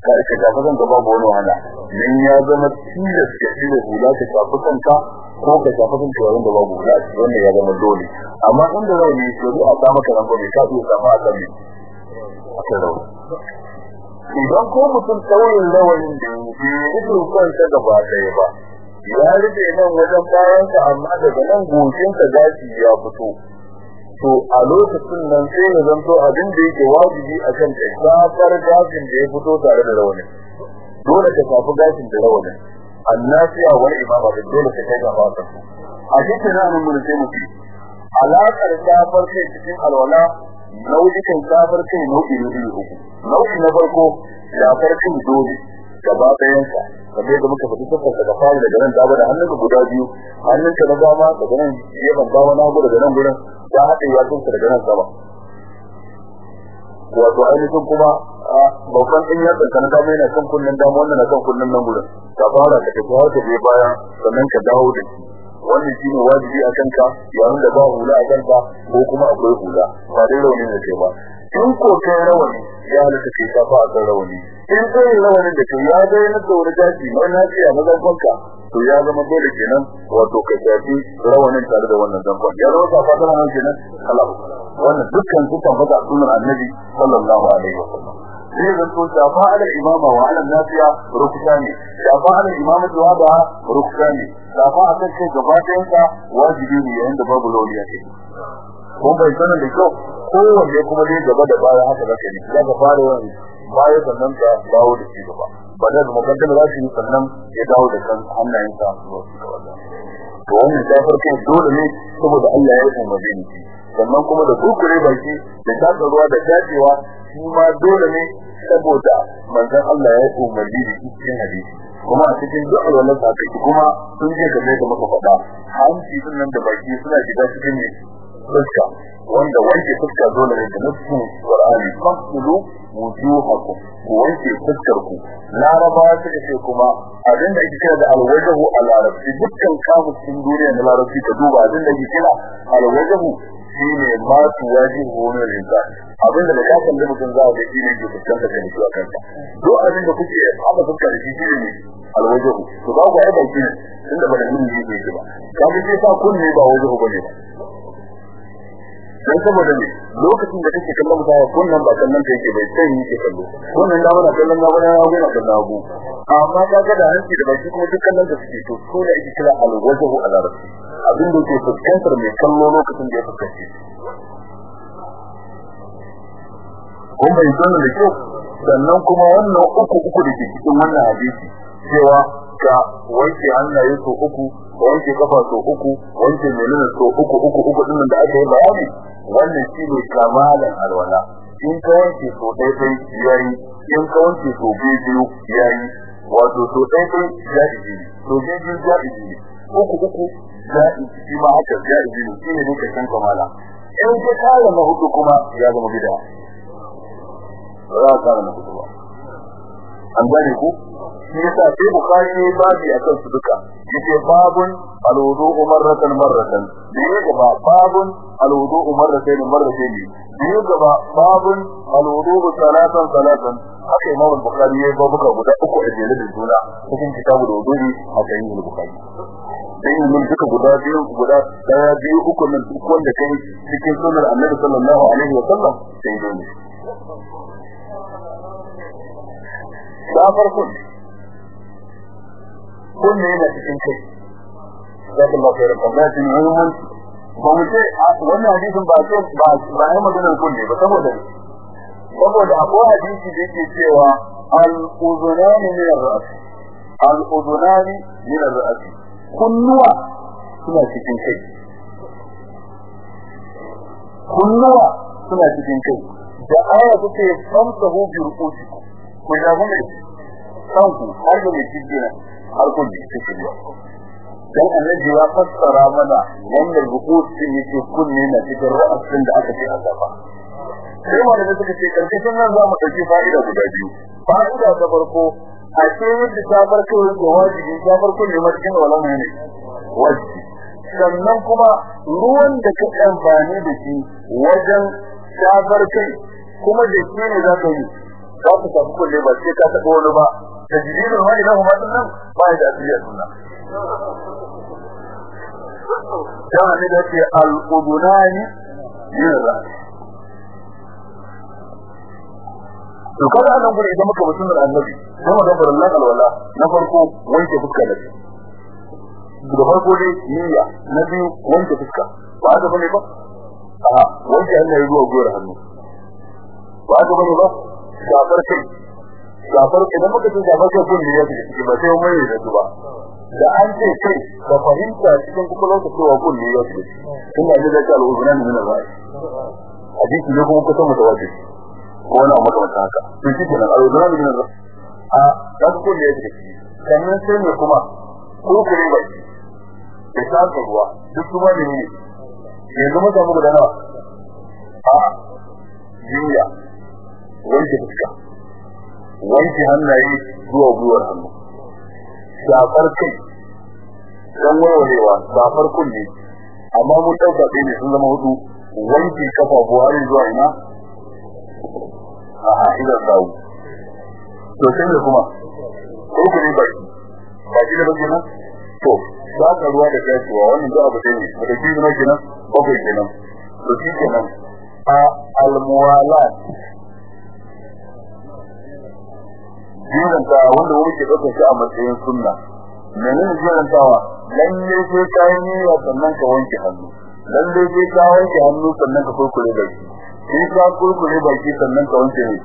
ka ka shafa kanka babu wani wahala. Nan ya zama tilas ka tsire hula ka shafi kanka ko ka shafa kan tuwarin da babu hula wannan ya zama dole. Amma inda zai ne shuru a samu karan gobe ka iya samu a kan idan ko mutum sauyin rawanin da ya rufe kansa gaba ɗaya ba ya rufe nan wajen bayansa amma daga nan goshinsa gashi ya fito. To a lokacin nan sai ya zanto abin da yake wajibi a kan ta shafar gashin da ya fito tare da rawanin. Dole ka shafi gashin da rawanin. Annasiya wal imama da dole ka kai gaba ta a cikin nan mun sai mu ci alaƙar shafar kai cikin alwala nau'ikan shafar kai nau'i ne uku. Nau'i na farko shafar kai dole. Gaba ɗayan sa kamar da muka faɗi sufar daga fara daga nan dama da hannunka guda biyu. Hannunka na dama daga nan gefen dama na hagu daga nan gurin ya haɗe ya tunka daga nan sama. Wato ainihin kuma babban ɗin ya tsaka na dama yana kan kunnen dama wannan na kan kunnen nan gurin. Ka fara ka tafi har ka je baya sannan ka dawo da shi. Wannan shi ne wajibi a kanka yayin da ba hula a kanka ko kuma akwai hula. Ba dai rauni ne kai ba. In ko kai rawani ya halatta kai ka fa a kan rawani in kai rawanin da kai ya ga yana da wani gashi na lafiya na zangonka to ya zama dole kenan wato ka shafi rawanin tare da wannan zangon ya zama ka fata nan kenan? Kala wannan dukkan su tabbata a sunan annabi sallallahu alaihi wasallam. Sai da to shafa ala imama wa ala nafiya rukutani shafa ala imama wa ba rukutani shafa a kan kai gaba ɗayan ka wajibi ne yayin da babu lauriya ce kun bai sanin da kyau kowanne kuma ne gaba da baya haka zaka yi. Za ka fara wani baya sannan ka dawo da shi gaba. Ba da mukaddama za su yi sannan ya dawo da kan hannayensa zuwa su gaba to wannan shafar kai dole ne saboda Allah ya yi ne sannan kuma da kukure baki da taka ruwa da dacewa shi ma dole ne saboda manzon Allah ya umarni da cikin hadisi. Kuma a cikin duk wannan sakai kuma sun je game da muka faɗa hanci ɗin nan da baki suna shiga cikin ne fuska. Wanda wanke fuska dole ne da nufin Qur'ani fasulu wujuhakum. Ku wanke fuskar ku. Larabawa suka ce kuma abin da ake kira da alwajahu a larabci dukkan kamusin duniya na larabci ka duba abin da ake kira alwajahu shine ma su waji hono rinka. Abin da ka kalli mutum za a ga shine ke fuskanta da shi a kanta duk abin da kuke haka fuska da shi shine ne alwajahu to ba ku ba shi tunda ba da yin ji ne ba. Kaga sai sa kunne ba wajahu ba ne ba. Dan saboda ne lokacin da kake kallon mutum kunnan ba kallon ta yake bai sai yake kallo. Wannan da wannan kallon gaba na na kallon hagu. Amma kaga da hanci da baki kuma duk kallon da suke to ko da yake kira alwajhu ala rasul abin da ke fuskantar mai kallo lokacin da ya fuskanci. Kun bai san da kyau? Sannan kuma wannan uku uku da ke cikin wannan hadisi cewa ka wanke hannaye so uku wanke kafa so uku wanke menene so uku uku uku din da aka yi bayani wannan shi ne kamalan alwala. In ka wanke so ɗaya ɗaya yayi in ka wanke so biyu biyu yayi. Wato so ɗaya ɗaya ja'izi ne so biyu biyu ja'izi ne. Uku uku ja'izi shi ma haka ja'izi ne shi ne ne ƙarshen kamala. In ka kara na huɗu kuma ya zama bid'a. Ba za ka kara na huɗu ba. An gane ku? Shi yasa sai bukhari ne babi akan su duka. Yace babun alwudu marratan marratan. Ya gaba? Babun alwudu marratan marratan ya gaba? Babun alwudu salatan salatan. Haka imam bukhari ya ba buka guda uku a jere da juna cikin kitabu da wudu'i a kan yin bukhari. Sai mun duka guda biyu guda ɗaya biyu uku nan duk wanda kai cikin sunnar annabi sallallahu alaihi wa sai dai ne da farko kunne yana cikin kai. Zaka ba wannan hadisin ba ce ba ba ya maganar kunne ba saboda saboda akwai hadisi da yake cewa al-udhunani min ar-ra's al-udhunani min ar-ra's kunnuwa suna cikin kai. Kunnuwa suna cikin kai. Da aya take famsahu bi ru'usikum. Ku da mun kanku har da mai cikin har kun ji ne dan annabi ya fassara mana wannan rubutu yake kunne na cikin ra'asin da aka ce a gaba. Sai wanda da suka ce ƙarƙashin nan za mu ɗauki fa'ida guda biyu. Fa'ida ta farko a ce yadda ta farko da wajibi ta farko ne cikin wala ne. Wajibi. Sannan kuma ruwan da ka amfani da shi wajen shafar kai kuma da shi ne za ka yi. za ku samu kulle ba sai ka taɓa wani ba da jirgin wani na kuma nan ba ya da asiri suna. Ne da ke al'udunani yin rani. To kada nan gudu idan muka mutum da annabi, mu Allah alwala na farko wanke fuska da. Da farko niyya na biyu wanke fuska. Ba haka ba ne ba? A wanke zuwa hannu. Ba haka ba ne ba? Shafar kai. Gafar idan muka ce gafar kai kun ne ya ce ba sai mai da su da an ce kai da fahimta cikin kuma lokacin cewa kun ne ya ce ina da da al'uzuna ne na bai hadisi ne kuma kusan mutawatir. Ko wani abu kamar haka. To shi kenan al'uzuna ne na a da kun ne ya ce sannan sai ne kuma? Ko kure ba da saka ruwa. Duk kuma ne ne. Yanzu samu guda nawa? A jiya wanke fuska wanke hannaye zuwa gwiwar hannu. Shafar kai don warwarewa shafar kunne. Amma mun ɗauka ɗaya ne sun zama huɗu wanke kafa buhari zuwa ina? A idan sawu. To sai ne kuma? Kurkuri baki. Baki da baki nan to shaka ruwa da gashiwa wannan da abu ɗaya ne. Da shi zama kenan? Bakwai kenan. To shi kenan. A almuwalat. Jiranta wanda wani ke shi a matsayin sunna. Menene jirantawa? Lalle sai ka yi niyya sannan ka wanke hannu. Lalle sai ka wanke hannu sannan ka kurkure baki. Sai ka kurkure baki sannan ka wanke ne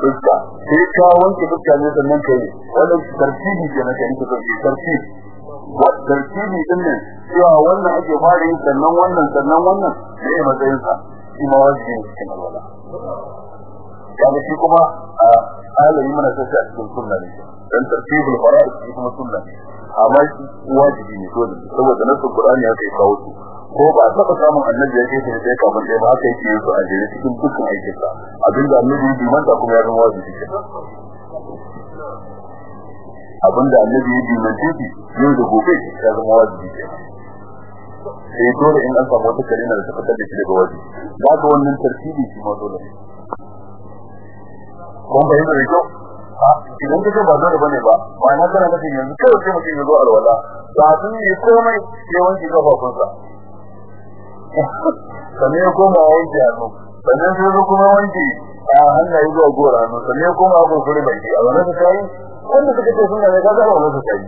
fuska. Sai ka wanke fuska ne sannan ka yi. Wannan tartibi ke na ka kai tartibi wa tartibi din ne cewa wannan ake fara yin sannan wannan sannan wannan sai matsayin sa. Shi ma wajibi ne kaga shi kuma a alimi mana sai a cikin sunna ne. Dan tartibul fara'id shi kuma sunna ne. Amma shi wajibi ne dole saboda nasu qur'ani ya kai kawo su ko ba taɓa samun annabi ya ce sai sai kafin sai ba haka yake su a jere cikin dukkan aikinsa. Abinda annabi ya dimanta kuma ya zama wajibi abin da annabi ya dimance shi yau da gobe ya zama wajibi sai dole in an samu wata kalina da ta fitar da shi daga waje ba ga wannan tartibi shi ma dole ne. Kun bayyana da kyau? Idan kace ba dole ba ne ba ba na kana nufin yanzu kawai sai mutum ya zo alwala. Ba sun yi komai sai wanki gafafunsa sannan ya koma wanki hannu. Sannan sai zo kuma wanki a hannaye zuwa gora hannu. Sannan ya koma abin kuri baki. A wani ta yi? Wanda suka ce suna ne kaga ba wani ta yi.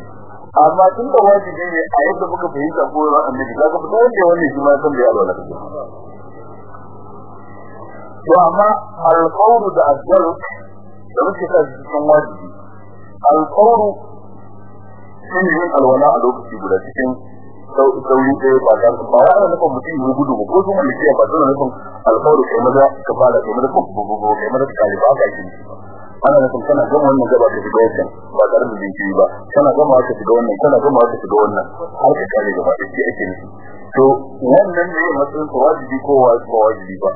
Amma tun da wajibi ne a yadda muka fahimta ko ran annabi kaga fita wanda wannan shi ma san da alwala take to amma alqawlu da addalu da muke ta cikin wajibi. Alqawlu shine yin alwala a lokaci guda cikin sauri ɗaya ba ta ba ya ana nufin mutum ya gudu ko kuma ne ba tana nufin alƙawari kai maza ka fara kai maza ko kai maza ka ba ka yi ana nufin kana gama wannan gaba ka shiga wannan ba tare da jinkiri ba. Kana gama ka shiga wannan kana gama ka shiga wannan har ka kare gaba da ake nufi. To wannan ne matsayin wajibi ko wajibi ba.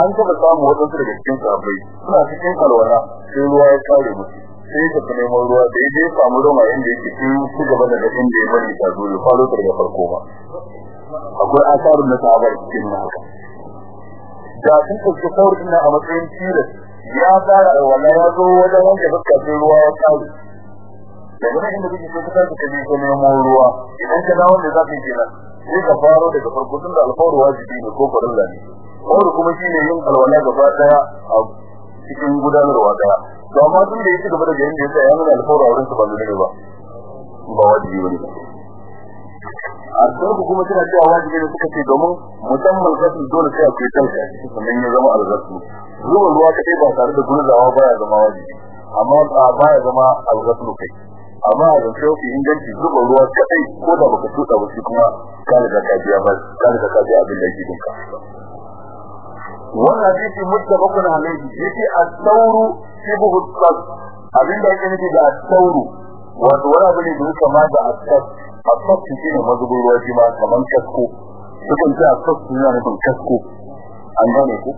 An taɓa samu waɗansu daga cikin sahabbai suna cikin alwala sai ruwa ya kare musu. Sai ka fi neman ruwa da ya samu roma inda yake sun ci gaba da gashin da ya bari ta zo ya faro ta daga farko ba. Akwai asarun na sahabar cikin na haka. Da sun ɗauki saurin na a matsayin tilas ya fara alwala ya zo wajen wanke fuska sai ruwa ya kare. Daga nan inda kake so ka tafi ka je neman ruwa idan ka dawo da za ka yi kenan? Sai ka faro daga farko tun da alfawar wajibi ne ko farilla ne. Kawai kuma shi ne yin alwala gaba ɗaya a cikin gudanarwa ɗaya. To amma tun da ya ci gaba da yayin da ya tsaya ya nuna alfawar wurin su ba ne ba. Ba wajibi ba ne ba. A sarku kuma suna cewa wajibi ne suka ce domin musamman gasu dole sai akwai talka sannan ya zama algasu. Zuba ruwa kadai ba tare da gurzawa baya zama wajibi. Amma baya zama algasu kai. amma a zance mafi inganci zuba ruwa kadai ko da baka tuta ba shi kuma ka riga ka biya ba ka riga ka biya abin da yake dinka wannan hadisi muttafaqun alayhi yace at-tawru shibhu as-sad abin da yake nufi da at-tawru wato wani abu ne da yake ma da as-sad as-sad shi ne mazubin ruwa shi ma kaman kasko sukan ce shi ne nufin kasko an gane ku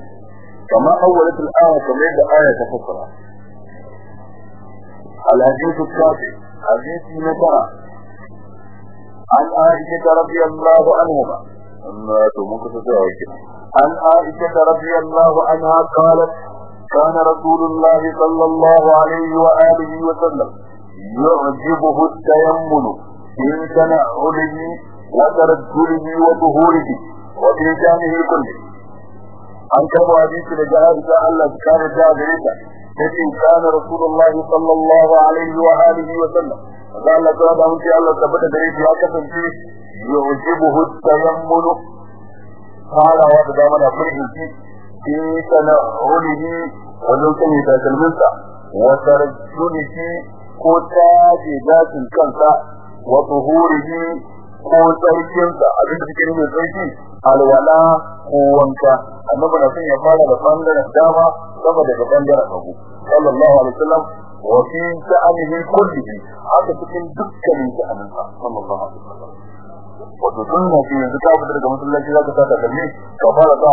kama awwalatul aya kamar da aya ta fassara amma to mun kusa zuwa yake an aisha radiyallahu anha qalat kana rasulullahi sallallahu alaihi wa alihi wa sallam yu'jibuhu at-tayammul in kana ulimi wa tarjulihi wa tuhurihi wa fi jamihi kulli an kama hadisi daga Aisha Allah ta kare ta gare ta tace kana rasulullahi sallallahu alaihi wa alihi wa sallam da Allah ta da mun Allah tabbata da shi ya kasance yujibuhu tayammulu farawa da dama na furgici fi tanawulihi wajen sani da kalminsa wa tarjulihi ko taje zatin kansa wa tuhurihi ko tsarkinsa abin da suke nuna tsarki alwala ko wanka. Annabi na son ya fara da dama saboda dukkanin sha'anin sa sallallahu alaihi wasallam wato sunna ce yanzu ka fita daga masallaci zaka sa ta kalli ka fara sa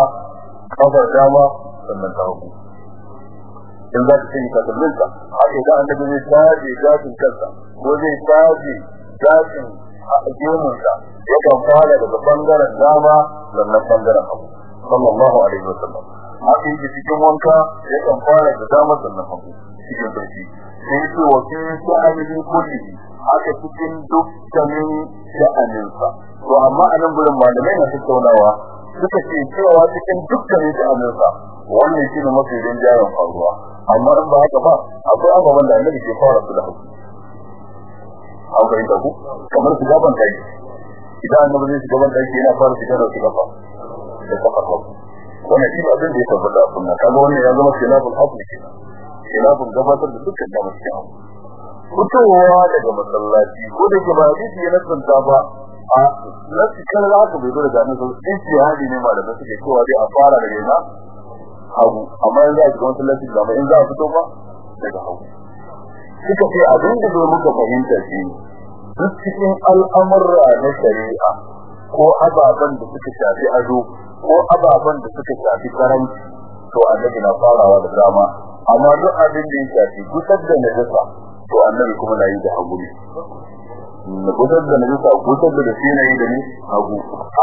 kafar dama sannan ta hagu in za ka takalmin ka haka idan annabi zai taje gashin kansa ko zai taje gashin a gemunsa yakan fara daga ɓangaren dama sannan ɓangaren hagu sallallahu alaihi wasallam haka yake cikin wanka yakan fara da dama cikin sarki sai ce wa fi sha'anin kulli haka cikin dukkanin sha'aninsa. To amma a nan gurin malamai na tattaunawa suka ce cewa cikin dukkanin sha'aninsa wannan shi ne mafi rinjayen faruwa. Amma in ba haka ba akwai ababen da annabi ke fara su da hagu an fahimta ku? Kamar su gaban kai idan annabi zai shiga ban daki yana fara shiga da su gafa da kafa wannan shi abin da ya tabbata a sunna. Kaga wannan ya zama khilaful asli kenan. Khilafun gabatar da dukkan da mutum fitowa daga masallaci ko da ke ba hadisi ya nasanta ba a nasi kan za ka bai zo daga nan sai ijtihadi ne malamai suke cewa dai a fara daga ina? Hagu. Amma yanzu a cikin masallaci da in za a fito ba daga hagu. Suka ce abin da zo muka fahimta shi duk cikin al'amurra na shari'a ko ababen da suka shafi ado ko ababen da suka shafi karanci to annabi na farawa da dama amma duk abin da ya shafi gusar da najasa to annabi kuma na yi da hagu ne. Gusar da najasa gusar da shi na yi da ni hagu.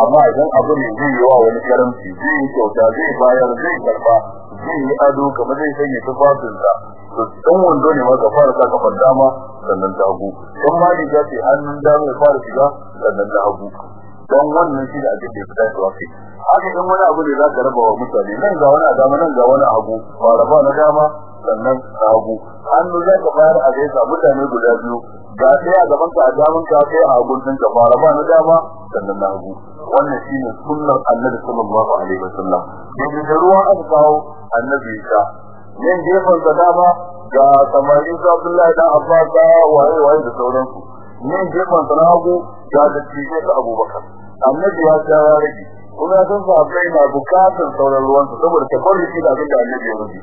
Amma idan abu ne zai yi wa wani karanci zai yi kyauta zai bayar zai karɓa zai yi ado kamar zai sanya tufafinsa to dan wando ne ma ka fara sa kafar dama sannan ta hagu. Dan ma riga ce hannun dama ya fara shiga sannan ta hagu. Don wannan shi da abin da fita da wafi. Haka dan wani abu ne za ka raba wa mutane nan ga wani a dama nan ga wani a hagu fara ba na dama sannan hagu. Hannu za ka bayar a gaisa mutane guda biyu ga ɗaya gaban ka a daman ka kai a hagun ɗin ka fara ba na dama sannan na hagu. Wannan shine sunnar annabi sallallahu alaihi wasallam. Yanzu da ruwan aka kawo annabi ya yin gefen sa dama ga samari su Abdullahi dan Abbas da waye waye da sauransu. Yin gefen sa na hagu da tije ta Abubakar. Annabi ya ta ya rage. Kuma ya san sahabbai na buƙatar sauran ruwan su saboda tabarruki da abin da annabi ya rubi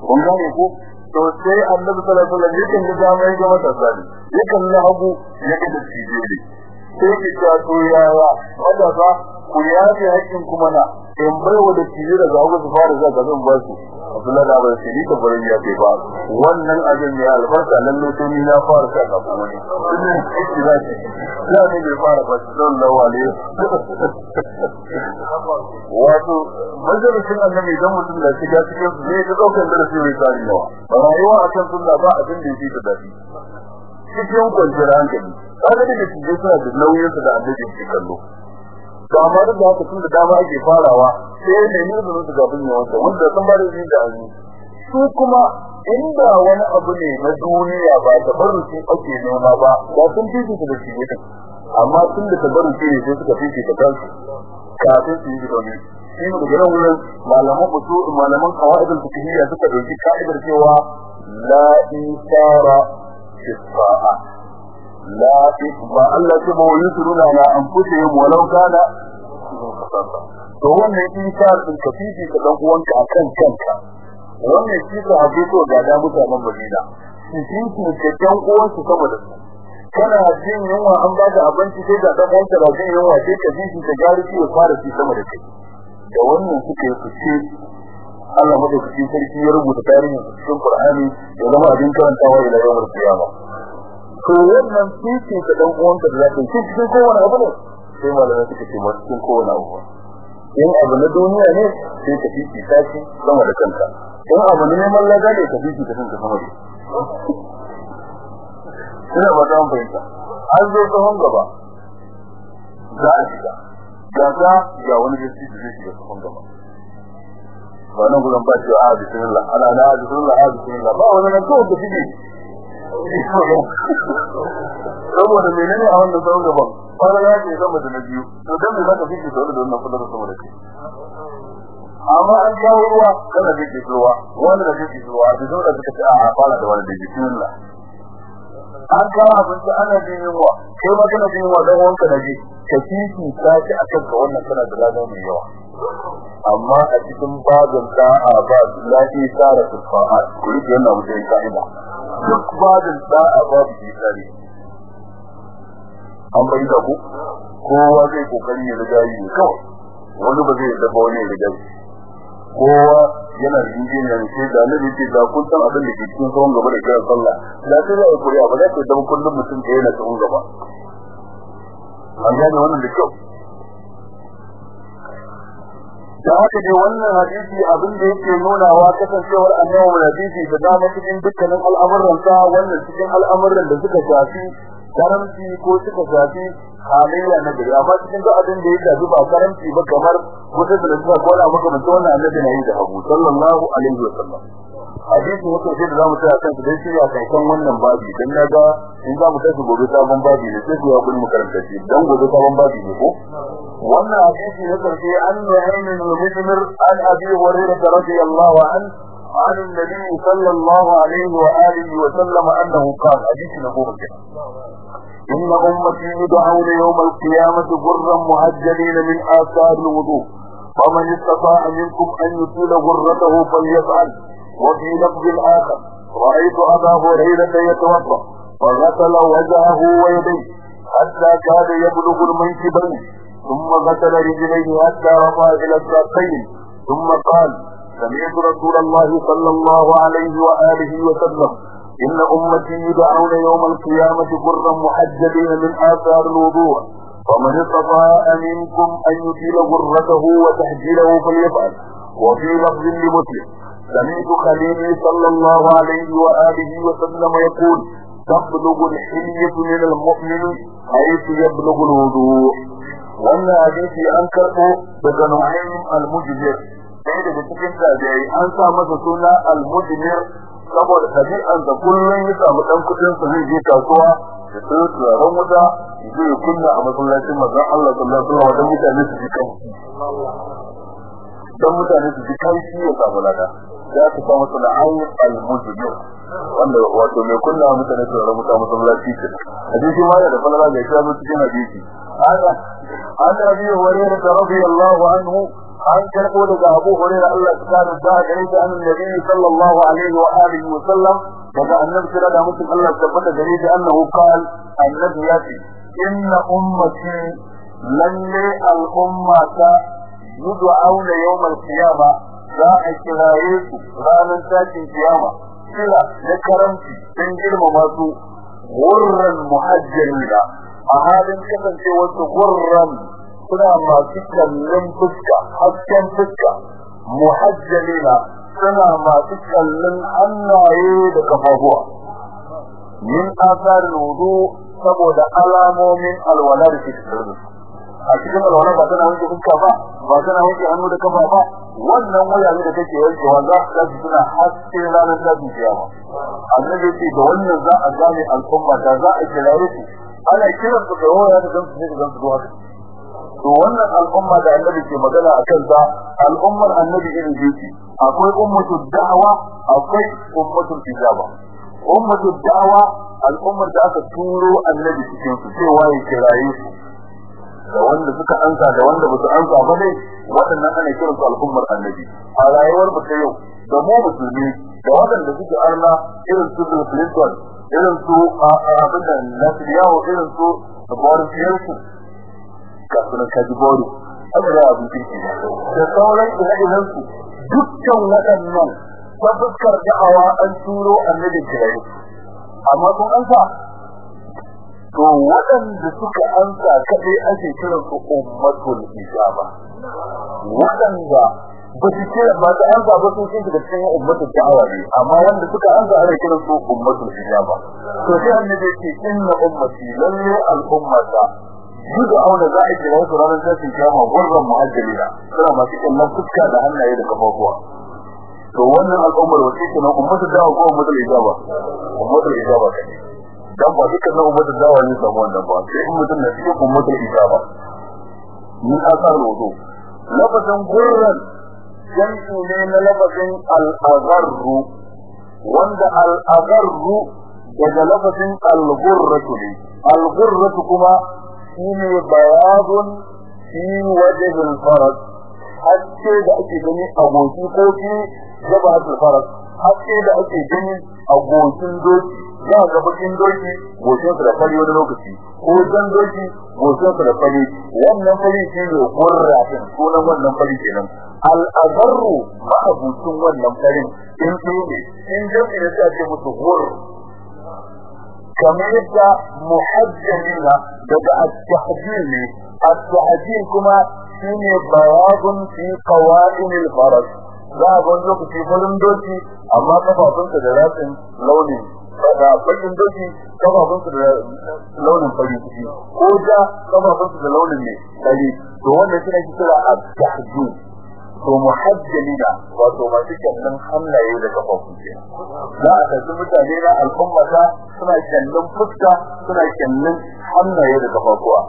kun gane ko to sai annabi sallallahu alaihi wasallam yakan da ya ga mata sani yakan na hagu ya ga da tije ne. Sai ki ta to wanda ba ku yafe hakkin kuma na in bai wa da tije da zawo su fara za ka zan ba su Abdullahi da bai shi ka barin ya ce ba. Wannan abin ya albarka to ni na fara ka ka kuma wannan shi za ki ya ne bai fara ba sallallahu alaihi wato majalisin annabi dan mutum da shiga cikin su ne da ɗaukar darasi mai tsari nawa rayuwa akan sunna ba abin da yake da daɗi cikin kwanciyar hankali. Kaga da cikin suna da nauyin su da annabi ke kallo. To amma da haka tun da dama ake farawa sai ne ne da su gaban yawan sa wanda sun ba da shi da hannu. Su kuma inda wani abu ne na duniya ba ta baruci ake nema ba ba sun fifi da shi ne amma tun da tabaruci ne sai suka fifi da kansu kafin su yi domin shi ne daga wurin malaman usu malaman qawaidul fiqhiyya suka ɗauki ka'idar cewa la isara fi sa'a la ba Allah ce ba wani suruna na an fute walau kana to wannan isar din ka fifi ka dan uwanka akan kanka. Wannan shi ka haɗe to ga da mutanen Madina. Shi shi ke dan uwansu saboda su? Kana jin yunwa an ba da abinci sai da dan uwanka da jin yunwa sai ka ji shi ka sarki ya rubuta tarihin cikin Qur'ani ya zama abin karantawa ila yawmul qiyamah to wannan fifi ka dan uwanka da zaka yi cikin kowane abu ne. Sai malamai suka ce ma cikin kowane abu. In abu na duniya ne sai ka fifi tashi sama da kanka. In abu ne neman laga ne ka fifi ka kanka sama da ina ba ta fahimta. An zo tsohon gaba. Za a shiga. Ga za ga wani gaski da zai shiga tsohon gaba. Ba nan gudun ba cewa a bismillah. Ana na a bismillah a bismillah. Ba wani nan kawai ka fifi saboda menene a wannan tsohon gaban fara ya ce zama da na biyu. To dan me zaka fice da wannan fadar sama da kai? Amma an kawo ruwa kana da ke ruwa. Wanda da ke ruwa da zo da suka ce a fara da wani da bismillah an kawo abinci ana jin kai ma kana jin yunwa wanka da ji ka fifi ta ci a kanka wannan kana da ladan mai yawa. Amma a cikin babin da'a ba lafi tsara tufa'a ku riƙe yana mutum ka'ida. Duk babin da'a babu jikari an bai da ku? Kowa zai ƙoƙari ya riga yi kawai. Wani ba zai dafa wani ya riga yi. Kowa yana da injiniya ne sai da nabi ce da kun san abin da ke cikin tsawon gaba da kiran sallah. Da sai da kuriya ba za ka zama kullum mutum da yana tsawon gaba. An gane wannan da kyau? Da haka dai wannan hadisi abin da yake nunawa kasancewar annabi hadisi da dama cikin dukkanin al'amuran sa wannan cikin al'amuran da suka shafi karamci ko suka shafi halayya na gari. Amma cikin duk abin da ya shafi ba karamci ba kamar wata da suka kora maka mutum wannan annabi na yi da Abu sallallahu alaihi wa sallam. Hadisi wato sai da za mu tsaya kan su dan shirya kan kan wannan babi. Dan na ga in za mu tafi gobe sabon babi ne sai ya kuli makaranta shi. Dan gobe sabon babi ne ko? Wannan hadisi ne ƙarshe an nu'aymin al-mujmir an abi hurairah radiyallahu anhu عن النبي صلى الله عليه وآله وسلم أنه قال حديث نبوة. إن أمتي يدعون يوم القيامة غرا مهجلين من آثار الوضوء ومن استطاع منكم أن يطيل غرته فليفعل. وفي لفظ آخر رأيت أبا هريرة يتوضأ فغسل وجهه ويديه حتى كاد يبلغ المنكبين ثم غسل رجليه حتى رفع إلى الساقين ثم قال سمعت رسول الله صلى الله عليه وآله وسلم إن أمتي يدعون يوم القيامة برا محجبين من آثار الوضوء ومن استطاع منكم أن يطيل غرته وتحجيله فليفعل. وفي لفظ لمسلم سمعت خليلي صلى الله عليه وآله وسلم يقول تبلغ الحلية من المؤمن حيث يبلغ الوضوء. an karɓo daga nu'aym al-mujmir ɗaya daga cikin tabi'ai an sa masa suna al-mujmir saboda tabi'an da kullum ya samu dan kuɗin sa zai je kasuwa da sai turaren wuta zai kunna a masallacin manzon Allah sallallahu alaihi wasallam dan mutane su ji kan dan mutane su ji kan shi ya samu lada. Za ka samu suna'ayn al-mujmir wanda wato mai kunna mutane su rabu ta masallaci ce. Hadisi ma da falala da ya zo cikin hadisi. Haka an abi hurairah radiyallahu anhu an karbo daga Abu Hurairah Allah ya kare da gare da annabi sallallahu alaihi wa alihi wa sallam daga annabi kira da mutum Allah ya tabbata gare da annahu qal annabi ya ce inna ummati lalle al-ummata yud'auna yawm al-qiyamah za a kiraye su ranar tashin kiyama. Kira na karamci don girmama su. Gurran muhajjalina. A halin kasance wasu gurran suna masu kallon fuska hasken fuska. Muhajjalina suna masu kallon hannaye da kafafuwa. Min asarin wudu saboda alamomin alwala da da a cikin alwala ba tana wanke fuska ba ba tana wanke hannu da kafa ba. Wannan waya ne da kake wankewa za su tafi suna ranar tashin kiyama. Annabi ce da wannan za a gane al'umma da za a kiraye su ana kiran su da waya da zan su da zan haka. To wannan al'umma da annabi ke magana a kansa al'ummar annabi irin jiki akwai ummatul da'wa akwai ummatul ijaba ummatul da'wa al'ummar da aka turo annabi cikin su cewa ya kiraye su. Da wanda suka ansa da wanda ba su ansa ba ne waɗannan ana kiran su al'ummar annabi. A rayuwar mu ta yau da mu musulmi da waɗanda suke arna irin su Bill Clinton irin su abin da Netanyahu irin su Boris Yeltsin. Ga sunan kaji Boris. Haka za a bi kirki da sauran ire-iren dukkan waɗannan ta fuskar da'awa an turo annabi kirai amma kun ansa to waɗanda suka ansa kaɗai ake kiran su ummatul ijaba. Waɗanda ba su kira ba su ansa ba sun shiga cikin ummatul da'awa ne amma wanda suka ansa ana kiran su ummatul ijaba. To sai annabi ce inna ummati lalle al-ummata duk auna za a kira su ranar tashin kiyama gurban muhajjalina suna masu kallon fuska da hannaye da kafafuwa. To wannan al'ummar wace ce nan? Ummatul da'awa ko ummatul ijaba? Ummatul ijaba ne dan ba dukkan nan ummatul dawa ne samu wannan ba sai in mutum na cikin ummatul ijaba min asar wudu lafazin gurran jam'i ne na lafazin al-azarru wanda al-azarru daga lafazin al-gurratu ne al-gurratu kuma shine bayadun fi wajhil farad hakke da ake gani a goshi ko fi jabatul farad hakke da ake gani a goshin doki za ga bakin doki goshin da fari wani lokaci. Ko jan doki goshin da fari. Wannan fari shi ne gurra din sunan wannan fari kenan. Al-azarru ba abucin wannan farin. In sai ne in jami'a ta ce musu gur kamar yadda muhajjalina daga at-tahdil ne. At-tahdil kuma shine bayadun fi qawaim al-faras za a ga lokaci farin doki amma kafafunsa da ratsin launin da bakin doki kafafunsa da launin fari ciki. Ko ja kafafunsa da launin ne fari. To wanda suna kira at-tahdil to muhajjalina wato masu kallon hannaye da kafafun ke. Za a tafi mutane na al'ummata suna kallon fuska suna kallon hannaye da kafafuwa.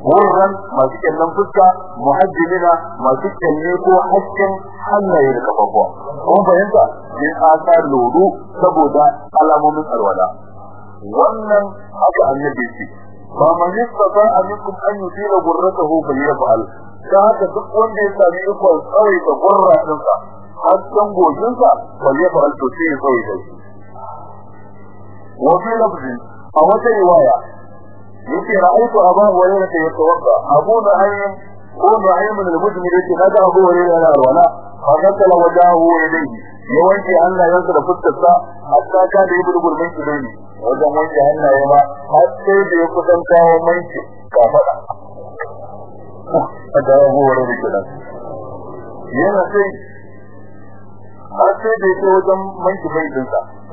Wurin masu kallon fuska muhajjalina masu kalle ko hasken hannaye da kafafuwa. Kun fahimta? Min asa lodo saboda alamomin alwala. Wannan haka annabi ce fa man yastata aminkum an yusira gurratahu falyaf'al. Da haka duk wanda ya sami ikon tsare da gurra hasken gojinsa falyaf'al to sai ya tsare da shi. Wa fi a wata riwaya yake ra'aytu abu hurairah yatawadda abu nu'aym ko nu'aym al-mujmir yake kaga abu hurairah yana alwala fa gasala wajahu yadayhi ya wanke hannayensa da fuskarsa hatta ka da ibnu gurmin kidani wajen wanke hannaye ma har sai da ya kusan kawo manki kafada da abu hurairah kenan yana sai har sai da ya wajen bai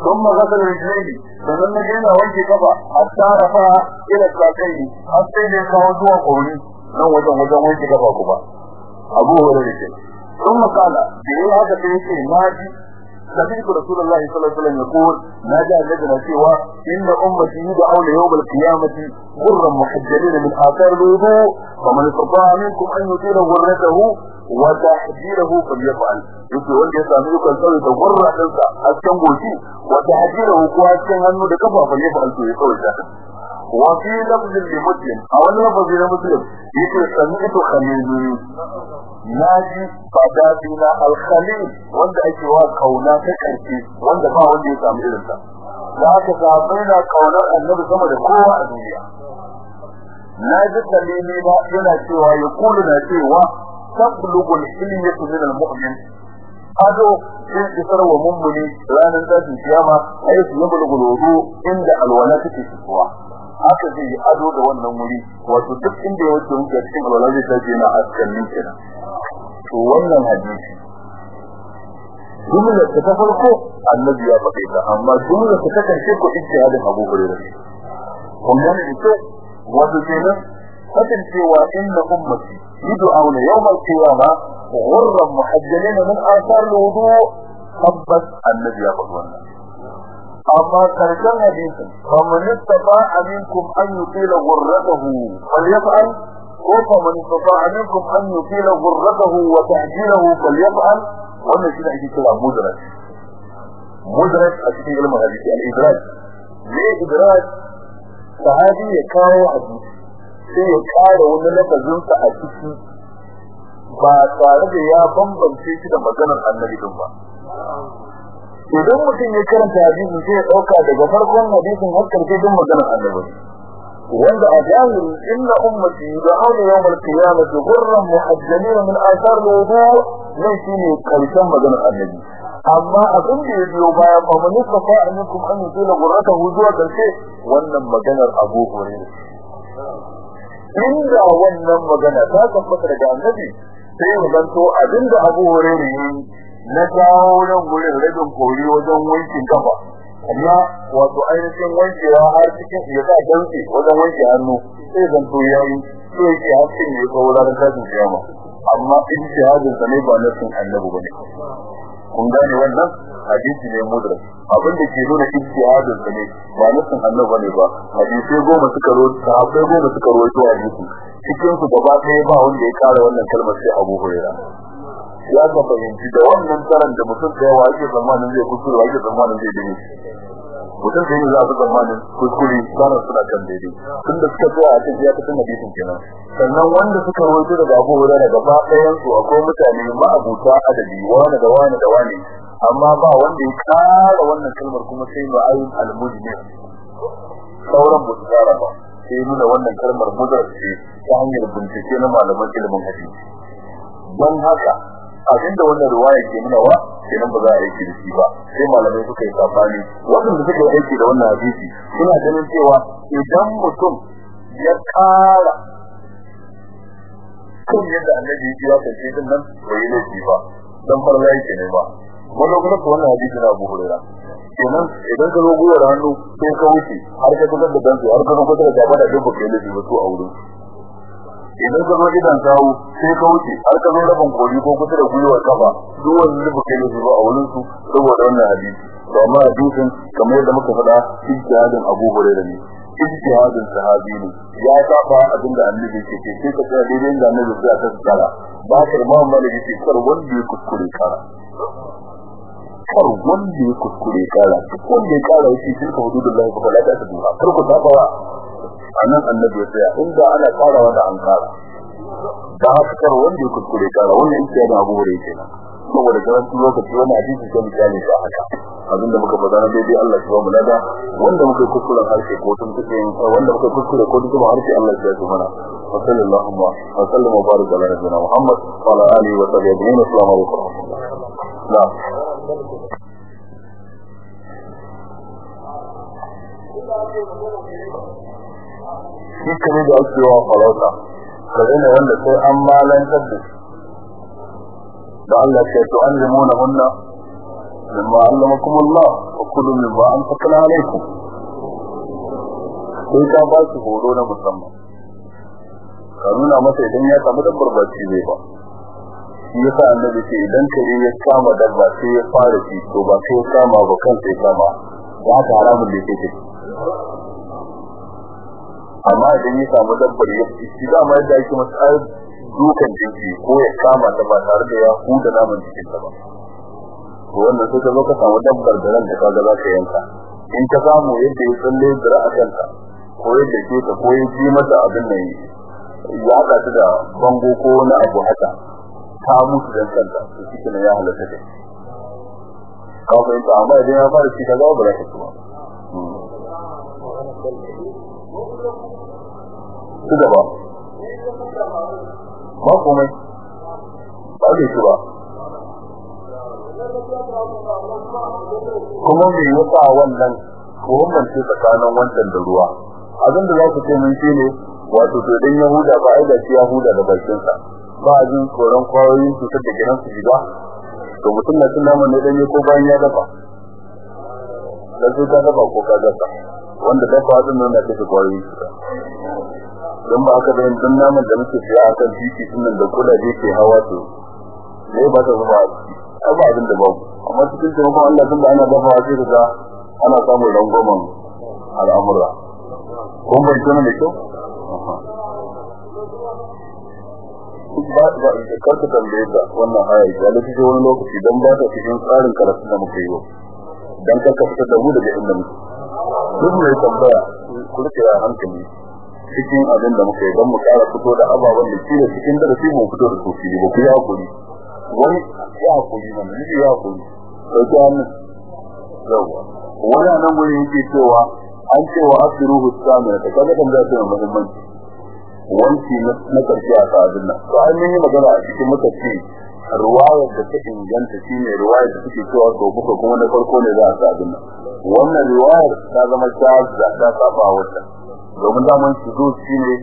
ثم غسل رجليه na gina wanke kafa har ta rafa ila sakai har sai da kawo zuwa kauri nan wajen wajen wanke kafa kuma abu hore ثم قال da yi haka sai yake naji سمعت رسول الله صلى الله عليه وسلم يقول ناجى الذين سوى إن أمتي يدعون يوم القيامة غرا محجلين من آثار الوضوء. فمن استطاع منكم أن يطيل غرته wa kan ya fa'al yake wanda ya samu kan sauyi da gurra dinsa a cikin goshi wata tahdiruhu ko kuwa cikin hannu da kafa fal yaf'al to ya kawai da wa fi lafzin li muslim a wani lafzi na muslim yake sami'tu khalili. Naji fadati na al khalil wanda ake wa ƙauna ta ƙarfi wanda ba wanda ya samu irin irinsa da haka sahabbai na ƙaunar annabi sama da kowa a duniya. Na ji kalili ba yana cewa ya kulu na cewa tablugu al-hilyatu min al-mu'min ado sai isar wa mummuni ranar tashin kiyama ai su yaba wudu inda alwala take fitowa haka zai yi ado da wannan wuri wato duk inda ya wuce wuce cikin alwala zai tafi yana nan kenan to wannan hadisi jumla ta farko annabi ya faɗe ta amma jumla ta ƙarshe ko ijtihadin Abu فتن سوى إنه أمتي يدعون يوم القيامة غرا محجلين من آثار الوضوء. خبت النبي أخذ والنبي أما ترجم حديثا فمن استطاع منكم أن يطيل غرته فليفعل. وفمن استطاع منكم أن يطيل غرته وتحجيله فليفعل. وأنا شنع حديثة مدرج مدرج أشتغل من حديثة الإدراج يعني ليه إدراج صحابي يكاوى حديثة sai ya kara wani lafazinsa a ciki ba tare da ya bambance shi da maganar annabi din ba. Idan mutum ya karanta hadisin sai ya ɗauka daga farkon hadisin har ƙarshe din maganar annabi wanda a jahiri inna ummati yud'auna yawm al-qiyamati ghurran muhajjalin min athar al-wudu' ne shine ƙarshen maganar annabi. Amma abin da ya biyo baya fa man yastafa ankum an yutila ghurratahu zuwa ƙarshe wannan maganar Abu Hurairah inda wannan magana ta tabbata daga annabi sai mu zanto abin da Abu Hurairah na dawo nan gurin rabin kori wajen wankin kafa. Amma wato ainihin wankewa har cikin ya sa dantse wajen wanke hannu sai zanto yayi sai yake hakkin ne ko wurin kafin kiyama. Amma in shahadin sa ne ba na sun annabi ba ne kun gane wannan? Hadisi ne mudrak abin da ke nuna ijtihadin sa ne ba sun annabi ba ne ba. Hadisi goma suka ro sahabbai goma suka ro to hadisi. Cikin su gaba ɗaya ba wanda ya kara wannan kalmar sai Abu Hurairah ya ga fahimci da wannan tsaron da mutum da yawa yake zamanin zai kuskure yake zamanin zai dane mutum da yake za su kuskure tsaron suna kan daidai. Tun da suka tsaya a cikin ya fitin hadisin kenan. Sannan wanda suka rawaito daga Abu Hurairah gaba ɗayan su akwai mutane ma'abuta adadi wani da wani da wani amma ba wanda ya kara wannan kalmar kuma sai ma'ayin al-mujmir. Sauran ba su kara ba. Sai nuna wannan kalmar mudar ce ta hanyar bincike na malaman ilimin hadisi. Don haka abin da wannan riwaya ke nuna wa kenan ba za a aiki da shi ba. Sai malamai suka yi safani waɗanda suka yi aiki da wannan hadisi suna ganin cewa idan mutum ya kara kan yadda annabi ya kace ɗin nan bai yi laifi ba. Dan farla yake ne ba wannan kuma ko wannan hadisi na Abu Hurairah kenan idan ka zo guyar hannu sai ka wuce har ka fitar da dansu har ka zo fitar da gaba da duk kai laifi ba to a wurin. Idan ka zo idan sawu sai ka wuce. Har ka zo rabin kori ko kusa da gwiwar kafa duk wanda zuba kai laifi ba a wurin su saboda wannan hadisi. To amma hadisin kamar yadda muka faɗa ijtihadin Abu Hurairah ne. Ijtihadin sahabi ne. Ya saba abin da annabi ke ce sai ka tsaya daidai da annabi sai ka tsara. Ba ka ma malaki ce kar wanda ya kuskure kara kar wanda ya kuskure kara duk wanda ya kara yake shi ka huɗu da Allah ba la ta duha kar ku saba. Anan annabi ya tsaya inda ana karawa da an da haka wanda ya kuskure kara wannan ijtihadin Abu Hurairah kenan saboda garanti lokaci wani hadisi sai misali ba haka abin da muka faɗa na daidai Allah ya mu lada wanda muka kuskure harshe ko tun tuke wanda muka kuskure ko tun harshe Allah ya ji mana wa sallallahu wa sallam wa baraka ala nabiyyina Muhammad wa ala alihi wa sahbihi ajma'in assalamu alaikum na'am shi kare da ake yawa farauta. Kare ne wanda sai an malantar da shi. Da Allah ce to an limuna hunna mimma allamakum Allah wa kullu mimma anfaqna alaykum sai ka ba shi horo na musamman. Ka nuna masa idan ya samu dabbar ba zai ba. Shi yasa annabi ce idan kare ya kama dabba sai ya fara shi to ba sai ya kama ba kan sai kama. Da haka haramun da yake amma idan ya samu dabbar ya shi da ma yadda ake masa dukan jinki ko ya kama ta ba tare da ya huda naman jikin ta ba. To wannan sai ka zo ka samu dabbar da ran da kaga za ka yanka. In ka samu yadda ya tsalle dira a kanta ko yadda ke ta ko ya ji mata abin nan ya ka ta da bango ko wani abu haka ta mutu dan kanta to shi ya halatta kai ka fahimta amma idan ya fara shi ka ga ba za ka ci ba. Su gaba. Ba komai. Ba zai shi ba. Kuma me yasa wannan ko bambance tsakanin wancan da ruwa? Abin da za ku ce mun shi ne wato to dan yahuda ba ai da shi yahuda da bakin sa ba a jin tsoron ƙwayoyin su da gidan su shiga. To mutum na cin naman ne dan ko bayan ya dafa? Dan sai ka dafa ko ka dafa. Wanda dafa ɗin nan da take ƙwayoyin su don ba aka bayan dan naman da muke siya a kan titi sunan da kudaje ke hawa to ne ba ta zuba a ba abin da ba amma cikin taimakon Allah tun da ana dafa sai daga ana samun rangwamen al'amura. Kun bai tuna da kyau? Ba ba da kar ka tambaye ta wannan haya ya da cikin wani lokaci dan ba ta cikin tsarin karatu da muke yi dan kar ka fita da mu daga inda muke. Duk mai tambaya ku riƙe hankali. Cikin abin da muka yi don mu kara fito da ababen da kila cikin darasi mu fito da su fili. Ba ku yi haƙuri wani ya haƙuri mana ni ya haƙuri ɗauki hannu yawa wani nan wani yake cewa an cewa asiruhu samina ta kaga kan zai muhimmanci. Wanci na ƙarshe a sa'adun nan. To an yi magana a cikin muka ce ruwayar da ta inganta shine ruwayar da take cewa to buka kuma na farko ne za a sa'adun nan. Wannan ruwayar ta zama shazza ta saba wata. Domin zaman shudu shine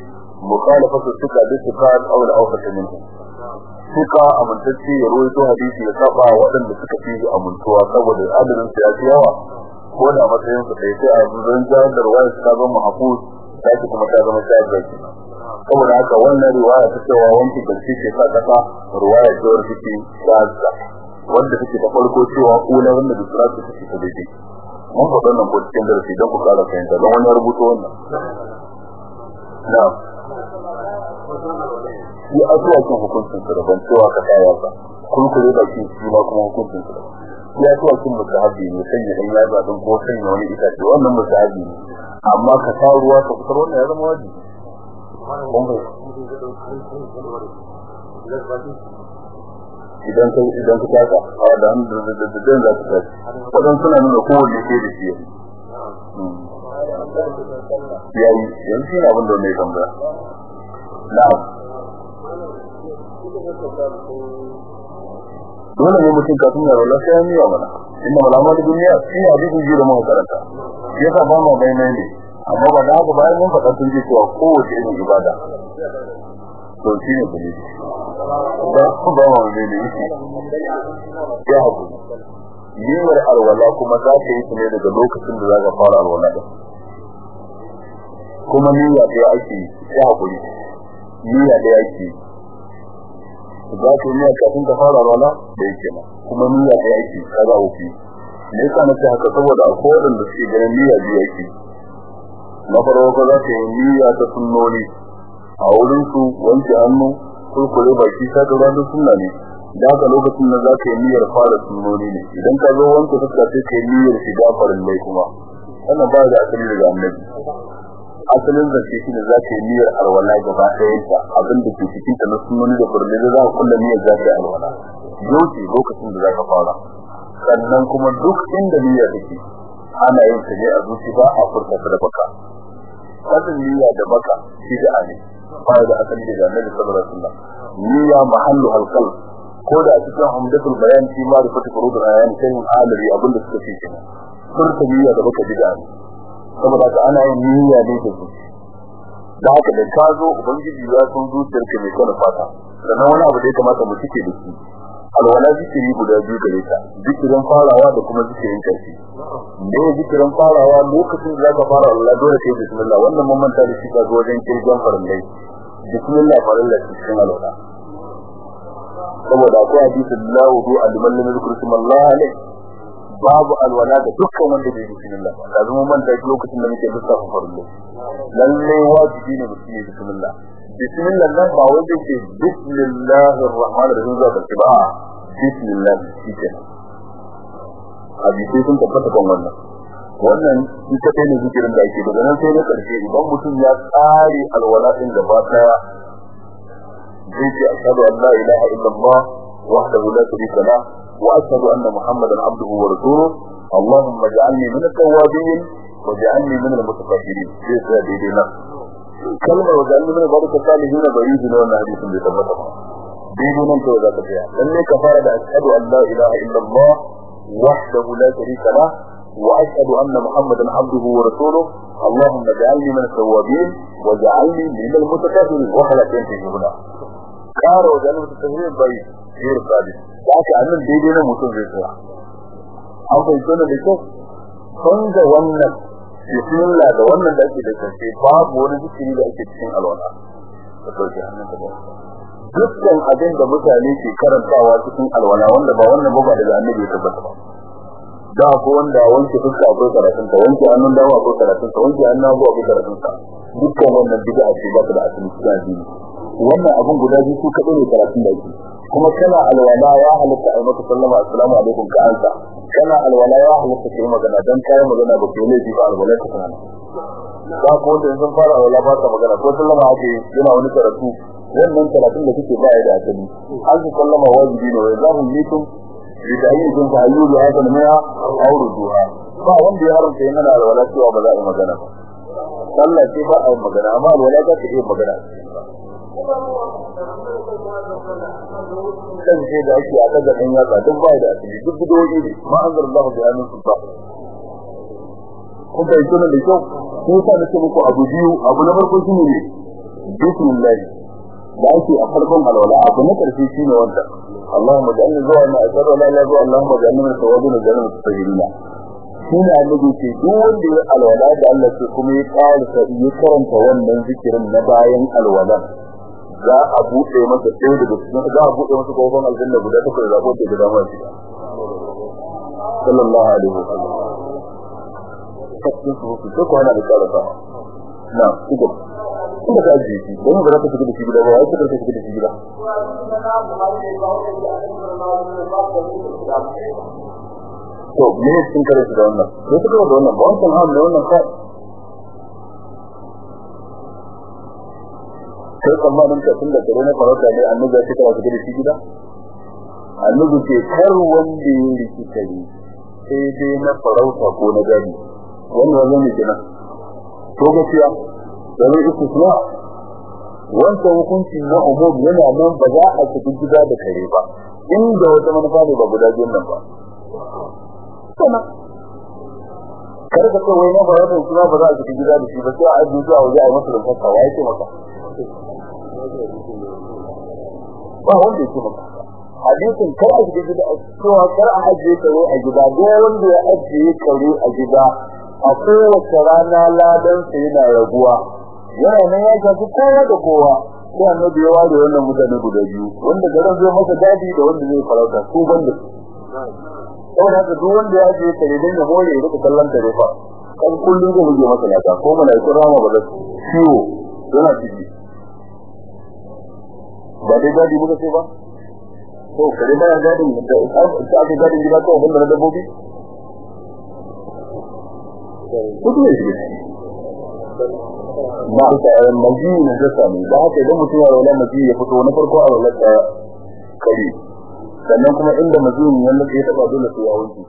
mukhalafatu suka da suka aula aukata min suka amintacce ya rawaito hadisi ya saba waɗanda suka fi amintuwa saboda adadin su ya fi yawa. Ko da matsayin su sai sai a zan jawar da ruwaya ta zama mahfuz ta ce kuma ta zama shahada ce saboda haka wannan riwaya ta cewa wanki ƙarshe ke sa kasa ruwaya wadda take shahada wanda take ta farko cewa kula wanda da take ta daidai. Mun faɗa nan ko cikin darasi don ku ƙara fahimta don wani rubuto wannan. Na'am. Shi asuwa kan hukuncin su daban cewa ka kaya ba. Kun kure da shi shi ma kuma hukuncin su ya asuwa kin musahabi ne sanya dan ya ba don ko sanya wani itace wannan musahabi ne. Amma ka sa ruwa ka fitar wannan ya zama wajibi. Idan ka idan ka taka a da an da da da da za ka tashi wadan suna nuna kowanne ke da shi. Yayi yanzu shi abin da mai tambaya. Na'am. Dole ne mutum ka tuna da lafiya ne wa mana. Inna malama da duniya shi ne abin da da mu karanta yasa ba mu bayyana ne. Amma ba da haka bayan mun faɗa sun ji cewa kowace irin ibada. To shi ne kuma ba ku ba mu ne ne ya haku yiwar alwala kuma za ka yi su ne daga lokacin da za ka fara alwala din kuma niyya da ake ya haƙuri niyya da ake za ka niyya kafin ka fara alwala da yake na kuma niyya da ake kaza uku me yasa nace haka? Saboda akwai wanda suke ganin niyya da yake na farko za ka yi niyya ta sunnoni. A wurin su wanke hannu kurkure baki ta ga ranar sunna ne. Da haka lokacin da za ka yi niyyar fara sunnoni ne. Idan ka zo wanke fuska sai ka yi niyyar shiga farin lai kuma. Wannan ba da asali daga annabi. Asalin zance shi ne za ka yi niyyar alwala gaba ɗayan ta. Abin da ke cikin ta na sunnoni da farin lai za ka niyyar za ka yi alwala. Yauce lokacin da za ka fara. Sannan kuma duk inda niyya take ana yin ta ne a zuci ba a furta da baka. Wannan niyya da baka shi da ne ba da asali da Annabi sallallahu alaihi wasallam niyya mahallu halqal ko da cikin umdatul bayan shi ma da fata furud ayan sai alari abin da suka ce kenan furta niyya da baka ne saboda ka ana yin niyya ne da zuci da haka da ka zo ubangiji ya san zuciyarka mai kana fata. Sannan wani abu da ya kamata mu cike da shi alwala zikiri guda biyu gare ta zikirin farawa da kuma zikirin ƙarshe ne zikirin farawa lokacin da zaka fara Allah dole kai bismillah wannan mun manta da shi ga wajen kirgan farallai bismillah farallai cikin alwala. Saboda akwai hadisin la wudu aliman lam yadhkur ismallah alayh. Babu alwala da dukkan wanda bai bismillah ba. Da mun manta lokacin da muke lissafa farallai lalle wajibi ne bismillah. bismillah nan ba wanda ke bismillahir rahmanir rahim za ka ce ba bismillah shike hadisi sun tabbata kan wannan wannan shi ta ne zikirin da ake daga nan sai na karshe idan mutum ya tsari alwala din gaba daya zai ce ashhadu an la ilaha illallah wahdahu la sharika lah wa ashhadu anna muhammadan abduhu wa rasuluhu اللهم اجعلني من التوابين واجعلني من المتطهرين sai sai daidai nan كلمة wajen من ba ta salihina ba لون ne wannan hadisin انت tabbata ba. Daidai nan kawai za ka tsaya. Dan ne ka fara da ashhadu an وأشهد أن محمدا عبده ورسوله اللهم اجعلني من التوابين واجعلني من المتكبرين وخلق ينتهي هنا قال وجعلني من التكبرين باي غير صادق ذاك أن الدين مسلم بيسوع أو بيسوع بيسوع كنت ونك bismillah da wannan da ake da kace babu wani zikiri da ake cikin alwala. Da sauke hannun da dukkan abin da mutane ke karantawa cikin alwala wanda ba wannan ba daga annabi ya tabbata ba. Da ko wanda wanke fuska akwai karatun ta wanke hannun dawo akwai karatun ta wanke hannun hagu akwai karatun ta dukkan wannan bid'a ce ba ta da asali cikin addini. Wannan abin guda biyu su kaɗai ne karatun da ake. Kuma kana alwala ya halatta a maka sallama assalamu alaikum ka ansa. Kana alwala ya halatta kai magana dan kai magana ba kai laifi ba alwala ka kana ba ko da sun fara alwala ba ka magana. Ko sallama ake yana wani karatu. Wannan karatun da kike ba da asali. An sallama wajibi ne wai zahu mitum bi ta'yidin fa ayyuhu hada mi'a aw ruduha ba wanda ya haramta yana alwala cewa ba za a yi magana ba. Sallah ce ba a yi magana amma alwala ta iya magana. Kan ce da ake a kaga ɗan yatsa duk bai da asali duk bidoyi ne ma an zarga mu da yanin su ba. Kun bai tuna da kyau? Ko sa da muku abu biyu abu na farko shine ne bismillah. Da ake a farkon alwala abu na ƙarshe shine wanda Allahumma ja'alni zuwa ma ashhadu an la ilaha illa Allahumma ja'alni min tawabin jannah mustaqbilina shine annabi ce duk wanda ya alwala da Allah ce kuma ya ƙara ya karanta wannan zikirin na bayan alwala za a buɗe masa ɗaya daga cikin za a buɗe masa ƙofar aljanna guda ta kai zabo ta guda shiga sallallahu alaihi wasallam cikin su ko ko ana da karata na kuma ka ji shi. Ba za ka shiga da shi gida ba ka shiga da shi gida. To me ne sun kare shi da wannan? Ko kuma da wannan ba wannan ha ne wannan ka sai tsammanin ka tun da kare na farauta ne annabi ya ce ka da shi gida? Annabi ce kar wanda ya riki kare sai dai na farauta ko na gani. Wannan wajen ne kenan. To gaskiya da zai istisna wancan hukunci na umum yana nan ba za a shiga gida da kare ba inda wata manufa ne ba guda biyun nan ba. Kuma kar ka farauta kuma ba za a shiga gida da shi ba sai a ajiye shi a waje a yi masa rumfarsa wa yake maka? Ba wanda yake maka. Hadisin kar a shiga gida cewa kar a ajiye kare a gida. Duk wanda ya ajiye kare a gida a kowace rana ladan sa yana raguwa. Yana nan ya shafi kowa da kowa. Sai annabi ya ware wannan mutane guda biyu wanda garin zai masa daɗi da wanda zai farauta su banda su. Saboda haka duk wanda ya je kare dan ya more ya riƙa kallon kare fa. Kan kullun zai muje masa lata ko malaiku rama ba da ciwo. Yana ciki. Ba dai daɗi muka ce ba. To kare ba daɗin da aka gadin gida ko wanda na dabbobi. Kudu ne shi. Ba ta maji ne da sami ba haka idan mutum ya wala maji ya fito na farko a wala ta kare. Sannan kuma inda mazuni wanda ya taba dole sai ya wanke.